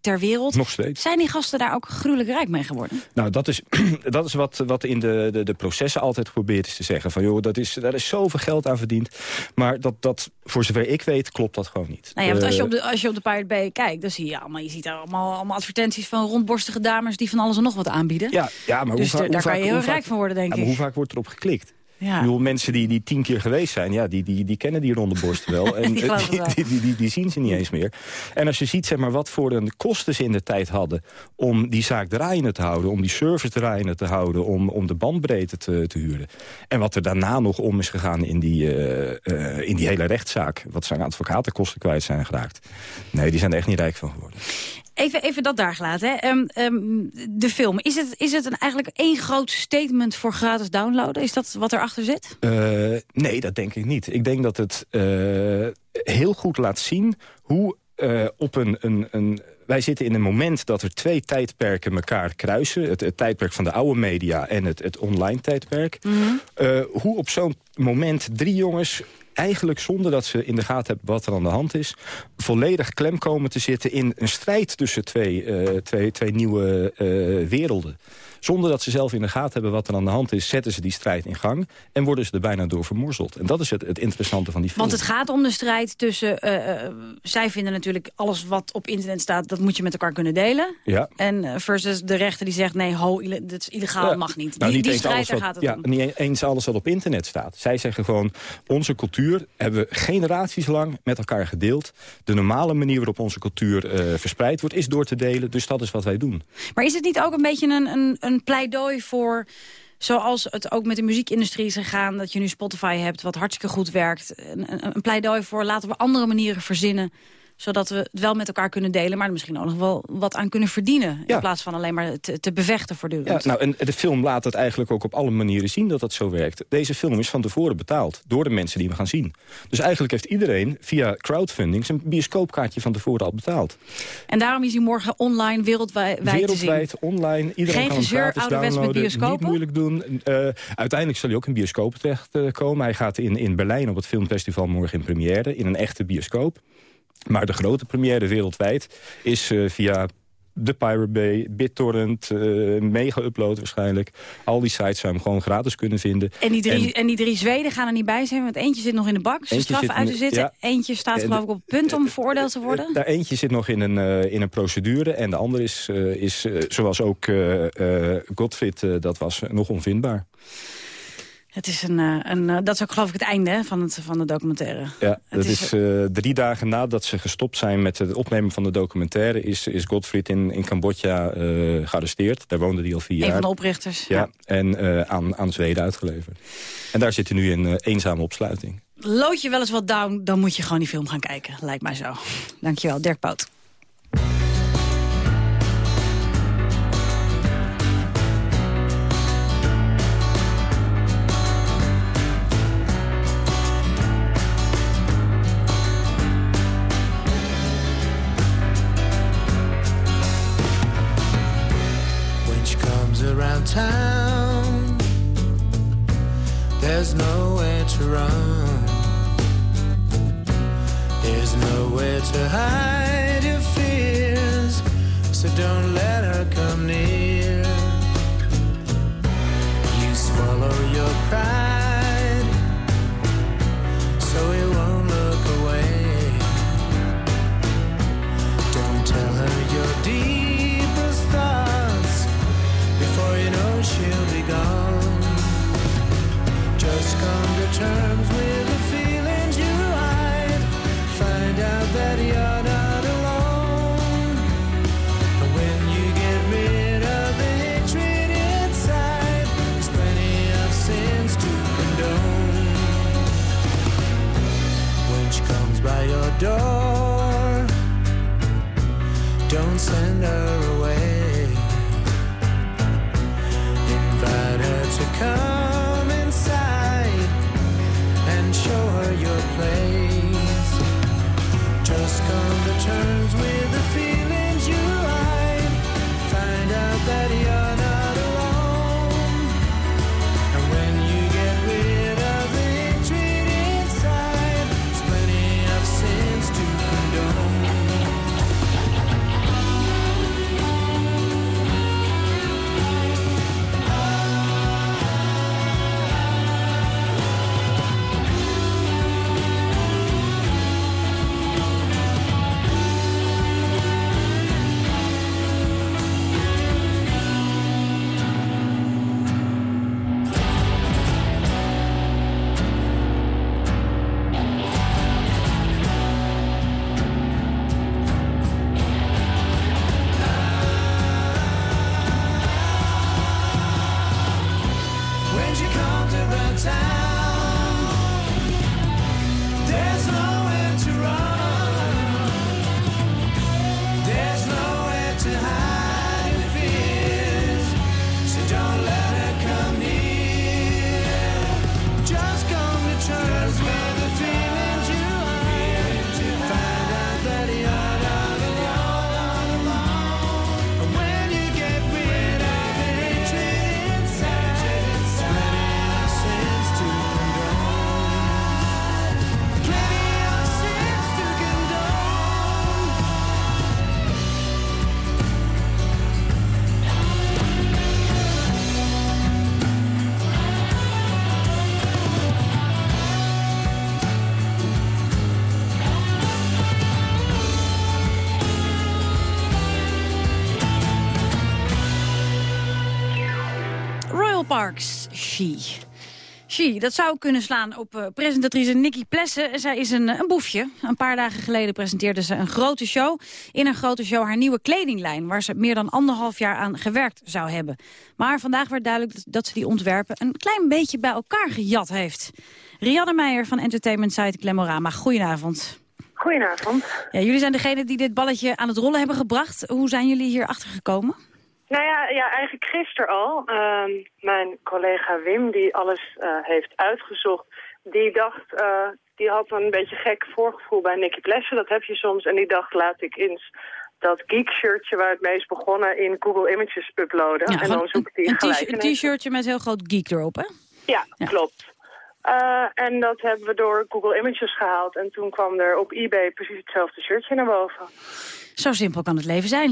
ter wereld. Nog steeds. Zijn die gasten daar ook gruwelijk rijk mee geworden? Nou, dat is, dat is wat, wat in de, de, de processen altijd geprobeerd is te zeggen. Van joh, dat is, daar is zoveel geld aan verdiend. Maar dat, dat, voor zover ik weet, klopt dat gewoon niet. Nou ja, want als je op de, als je op de Pirate Bay kijkt, dan zie je allemaal, je ziet daar allemaal, allemaal advertenties van rondborstige dames die van alles en nog wat aanbieden. Ja, ja maar dus hoe, hoe je heel rijk van worden, denk ja, ik. Maar hoe vaak wordt erop geklikt? Ja. Bedoel, mensen die, die tien keer geweest zijn, ja, die, die, die kennen die ronde borsten wel. En die, die, wel. die, die, die, zien ze niet eens meer. En als je ziet zeg maar, wat voor een kosten ze in de tijd hadden... om die zaak draaiende te houden, om die service draaiende te houden... om, om de bandbreedte te, te huren. En wat er daarna nog om is gegaan in die, uh, uh, in die hele rechtszaak... wat zijn advocatenkosten kwijt zijn geraakt. Nee, die zijn er echt niet rijk van geworden. Even, even dat daar gelaten. Hè. Um, um, de film, is het, is het een, eigenlijk één groot statement voor gratis downloaden? Is dat wat erachter zit? Uh, nee, dat denk ik niet. Ik denk dat het uh, heel goed laat zien hoe uh, op een... een, een wij zitten in een moment dat er twee tijdperken elkaar kruisen. Het, het tijdperk van de oude media en het, het online tijdperk. Mm -hmm. uh, hoe op zo'n moment drie jongens eigenlijk zonder dat ze in de gaten hebben wat er aan de hand is... volledig klem komen te zitten in een strijd tussen twee, uh, twee, twee nieuwe uh, werelden. Zonder dat ze zelf in de gaten hebben wat er aan de hand is... zetten ze die strijd in gang en worden ze er bijna door vermorzeld. En dat is het, het interessante van die film. Want het gaat om de strijd tussen... Uh, zij vinden natuurlijk alles wat op internet staat... dat moet je met elkaar kunnen delen. Ja. En versus de rechter die zegt... nee, ho, dat is illegaal, ja. mag niet. Nou, die, niet die strijd, wat, gaat het ja, om. Niet eens alles wat op internet staat. Zij zeggen gewoon, onze cultuur hebben we generaties lang met elkaar gedeeld. De normale manier waarop onze cultuur uh, verspreid wordt... is door te delen, dus dat is wat wij doen. Maar is het niet ook een beetje een, een, een pleidooi voor... Zoals het ook met de muziekindustrie is gegaan... dat je nu Spotify hebt, wat hartstikke goed werkt. Een, een, pleidooi voor laten we andere manieren verzinnen Zodat we het wel met elkaar kunnen delen... maar er misschien ook nog wel wat aan kunnen verdienen. In plaats van alleen maar te, te bevechten voortdurend. Ja, nou, en de film laat het eigenlijk ook op alle manieren zien dat dat zo werkt. Deze film is van tevoren betaald door de mensen die we gaan zien. Dus eigenlijk heeft iedereen via crowdfunding... zijn bioscoopkaartje van tevoren al betaald. En daarom is hij morgen online wereldwijd, Wereldwijd, te zien. online. Iedereen Geen kan hem gratis met downloaden. bioscopen? Niet moeilijk doen. Uh, uiteindelijk zal hij ook in bioscoop terechtkomen. komen. hij gaat in, in Berlijn op het filmfestival morgen in première. In een echte bioscoop. Maar de grote première wereldwijd is uh, via de Pirate Bay, BitTorrent, uh, mega-upload waarschijnlijk. Al die sites zou je hem gewoon gratis kunnen vinden. En die, drie, en, die drie Zweden gaan er niet bij zijn, want eentje zit nog in de bak. Ze straf uit te zitten. Ja. Eentje staat geloof ik op het punt om veroordeeld te worden. Daar eentje zit nog in een, uh, in een procedure. En de andere is, uh, is zoals ook Godfried dat was, nog onvindbaar. Het is een, een, dat is ook geloof ik het einde hè, van, het, van de documentaire. Ja, dat is, is uh, drie dagen nadat ze gestopt zijn met het opnemen van de documentaire... is, is Godfried in, in Cambodja uh, gearresteerd. Daar woonde hij al vier jaar. Een van de oprichters. Ja, ja. en uh, aan, aan Zweden uitgeleverd. En daar zit hij nu in eenzame opsluiting. Lood je wel eens wat down, dan moet je gewoon die film gaan kijken. Lijkt mij zo. Dankjewel, Dirk Pout. Nowhere to door, don't send her away She. She, dat zou kunnen slaan op uh, presentatrice Nikki Plessen. Zij is een, een boefje. Een paar dagen geleden presenteerde ze een grote show. In een grote show haar nieuwe kledinglijn... waar ze meer dan anderhalf jaar aan gewerkt zou hebben. Maar vandaag werd duidelijk dat, dat ze die ontwerpen... een klein beetje bij elkaar gejat heeft. Rianne Meijer van entertainment site Glamorama. Goedenavond. Goedenavond. Ja, jullie zijn degene die dit balletje aan het rollen hebben gebracht. Hoe zijn jullie hier achter gekomen? Nou ja, ja eigenlijk gisteren al. Ehm, mijn collega Wim, die alles uh, heeft uitgezocht, die dacht, uh, die had een beetje gek voorgevoel bij Nicky Plessen. Dat heb je soms. En die dacht, laat ik eens dat geek-shirtje waar het meest begonnen in Google Images uploaden. Ja, en dan zoekt hij gelijk. Een t-shirtje met heel groot geek erop, hè? Ja, ja. klopt. Uh, en dat hebben we door Google Images gehaald. En toen kwam er op eBay precies hetzelfde shirtje naar boven. Zo simpel kan het leven zijn.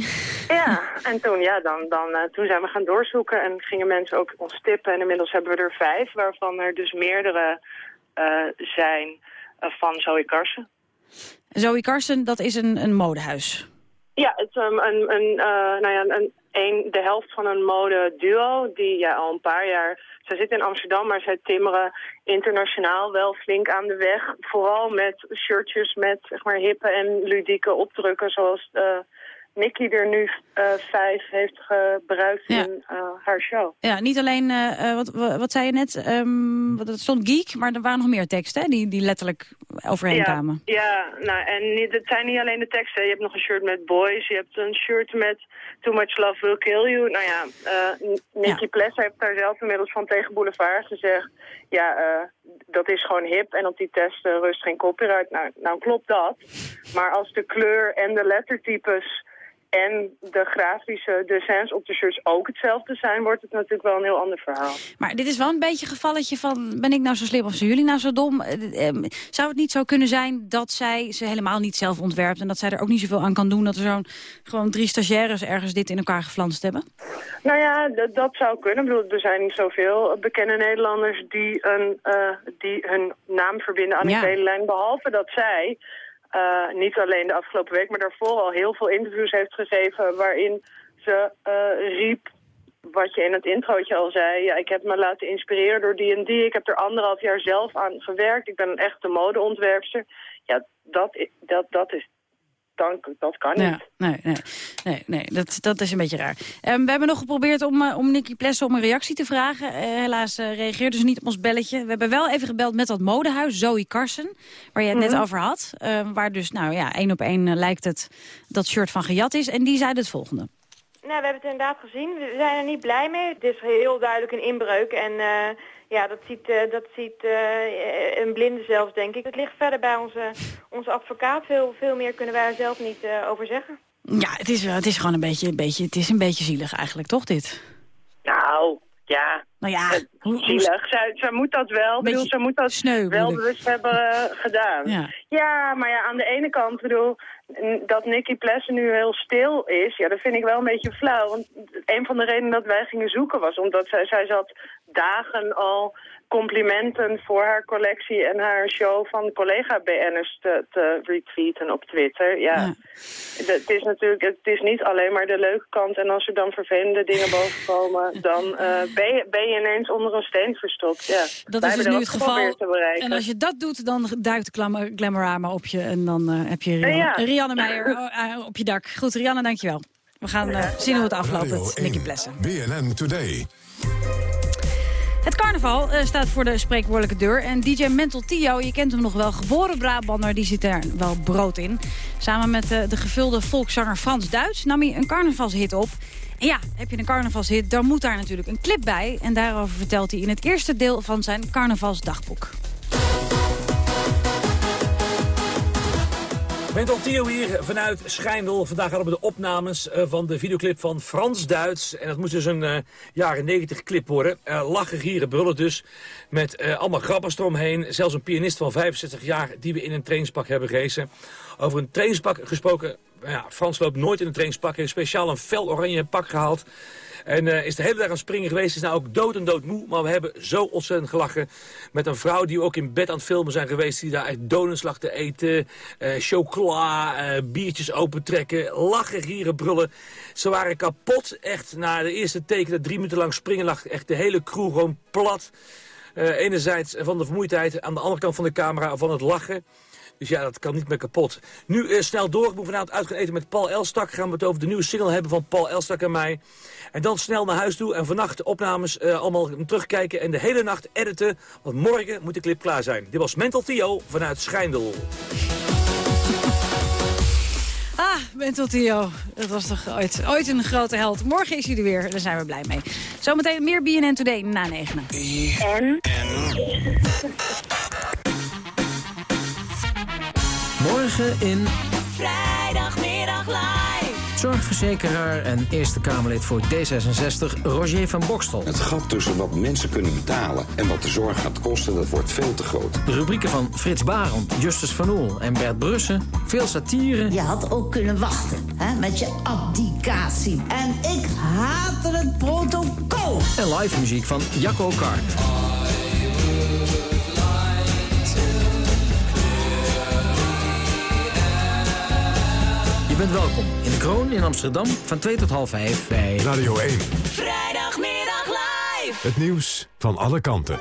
Ja, en toen, ja, dan, dan, uh, toen zijn we gaan doorzoeken en gingen mensen ook ons tippen. En inmiddels hebben we er vijf, waarvan er dus meerdere uh, zijn van Zoe Carson. Zoe Carson, dat is een, een modehuis. Ja, het um, een, een, nou ja, een, een, de helft van een modeduo die ja, al een paar jaar... Zij zitten in Amsterdam, maar zij timmeren internationaal wel flink aan de weg. Vooral met shirtjes met zeg maar, hippe en ludieke opdrukken zoals... Uh, Nicky er nu uh, vijf heeft gebruikt ja. in uh, haar show. Ja, niet alleen, uh, wat, wat zei je net, um, het stond geek, maar er waren nog meer teksten hè, die, die letterlijk overheen ja, kwamen. Ja, nou, en het zijn niet alleen de teksten. Je hebt nog een shirt met boys, je hebt een shirt met Too Much Love Will Kill You. Nou ja, Nicky ja. Pless heeft daar zelf inmiddels van tegen Boulevard gezegd, ja, dat is gewoon hip en op die testen rust geen copyright. Nou, nou klopt dat. Maar als de kleur en de lettertypes en de grafische descents op de shirts ook hetzelfde zijn... wordt het natuurlijk wel een heel ander verhaal. Maar dit is wel een beetje een gevalletje van... ben ik nou zo slim of zijn jullie nou zo dom? Zou het niet zo kunnen zijn dat zij ze helemaal niet zelf ontwerpt... en dat zij er ook niet zoveel aan kan doen... dat er zo'n gewoon drie stagiaires ergens dit in elkaar geflanst hebben? Nou ja, dat zou kunnen. Ik bedoel, er zijn niet zoveel bekende Nederlanders... die, een, uh, die hun naam verbinden aan ja. een lijn, behalve dat zij... Uh, niet alleen de afgelopen week, maar daarvoor al heel veel interviews heeft gegeven... waarin ze uh, riep wat je in het introotje al zei. Ja, ik heb me laten inspireren door die. Ik heb er anderhalf jaar zelf aan gewerkt. Ik ben een echte modeontwerpster. Ja, dat, dat, dat is dan, dat kan niet. Ja, nee, nee, nee, nee dat, dat is een beetje raar. Um, we hebben nog geprobeerd om, uh, om Nicky Plessen om een reactie te vragen. Uh, helaas uh, reageerde ze niet op ons belletje. We hebben wel even gebeld met dat modehuis, Zoe Carson, waar je het mm -hmm. net over had. waar dus, nou ja, één op één lijkt het dat shirt van gejat is. En die zei het volgende. Nou, we hebben het inderdaad gezien. We zijn er niet blij mee. Het is heel duidelijk een inbreuk en... Ja, dat ziet, uh, dat ziet uh, een blinde zelfs, denk ik. Het ligt verder bij onze, onze advocaat. Veel, veel meer kunnen wij er zelf niet uh, over zeggen. Ja, het is, het is gewoon een beetje, een beetje, het is een beetje zielig eigenlijk, toch dit? Nou, ja. Nou ja. Zielig. Zij, zij moet dat wel. Bedoel, zij moet dat sneu, wel bewust hebben gedaan. Ja. ja, maar ja, aan de ene kant, bedoel, dat Nicky Plessen nu heel stil is, ja, dat vind ik wel een beetje flauw. Want een van de redenen dat wij gingen zoeken was omdat zij, zij zat dagen al complimenten voor haar collectie en haar show van collega-BN'ers te, te retweeten op Twitter. Ja, ja. het is natuurlijk, het is niet alleen maar de leuke kant. En als er dan vervelende dingen bovenkomen, dan uh, ben, je, ben je ineens onder een steen verstopt. Ja. Dat is dus nu het geval. En als je dat doet, dan duikt Glamorama op je en dan uh, heb je Rianne, ja. Rianne Meijer uh, op je dak. Goed, Rianne, dankjewel. We gaan uh, zien hoe het afloopt Nicky Plessen. BNN Today. Het carnaval uh, staat voor de spreekwoordelijke deur. En DJ Mental Tio, je kent hem nog wel, geboren Brabander, die zit daar wel brood in. Samen met uh, de gevulde volkszanger Frans Duits nam hij een carnavalshit op. En ja, heb je een carnavalshit, dan moet daar natuurlijk een clip bij. En daarover vertelt hij in het eerste deel van zijn carnavalsdagboek. Mental Theo hier vanuit Schijndel. Vandaag hadden we de opnames uh, van de videoclip van Frans Duits. En dat moest dus een uh, jaren 90 clip worden. Uh, lachen, gieren, brullen dus. Met allemaal grappers eromheen. Zelfs een pianist van 65 jaar die we in een trainingspak hebben geracen. Over een trainingspak gesproken. Ja, Frans loopt nooit in een trainingspak. Hij heeft speciaal een fel oranje pak gehaald. En uh, is de hele dag aan springen geweest. Is nou ook dood en dood moe. Maar we hebben zo ontzettend gelachen. Met een vrouw die ook in bed aan het filmen zijn geweest. Die daar echt donuts te eten. Uh, chocola, uh, biertjes opentrekken. Lachen, gieren, brullen. Ze waren kapot. Echt na de eerste teken dat drie minuten lang springen lag. Echt de hele crew gewoon plat. enerzijds van de vermoeidheid. Aan de andere kant van de camera van het lachen. Dus ja, dat kan niet meer kapot. Nu uh, snel door. Ik moet vanavond uit gaan eten met Paul Elstak. Gaan we het over de nieuwe single hebben van Paul Elstak en mij. En dan snel naar huis toe en vannacht opnames uh, allemaal terugkijken. En de hele nacht editen. Want morgen moet de clip klaar zijn. Dit was Mental Theo vanuit Schijndel. Mental Theo. Dat was toch ooit, ooit een grote held. Morgen is hij er weer, daar zijn we blij mee. Zometeen meer BNN Today na negenen. En? Morgen in... Vrijdagmiddag live. Zorgverzekeraar en Eerste Kamerlid voor D66, Roger van Bokstel. Het gat tussen wat mensen kunnen betalen en wat de zorg gaat kosten, dat wordt veel te groot. De rubrieken van Frits Barend, Justus Van Oel en Bert Brussen. Veel satire. Je had ook kunnen wachten, hè, met je abdicatie. En ik haatte het protocol. En live muziek van Jacco Kart. Je bent welkom in de Kroon in Amsterdam van 2 tot half 5 bij Radio 1. Vrijdagmiddag live. Het nieuws van alle kanten.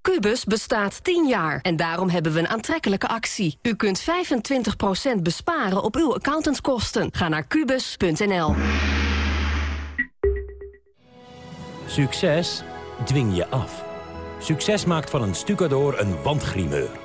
Cubus bestaat 10 jaar en daarom hebben we een aantrekkelijke actie. U kunt 25% besparen op uw accountantskosten. Ga naar kubus.nl. Succes dwing je af. Succes maakt van een stucador een wandgrimeur.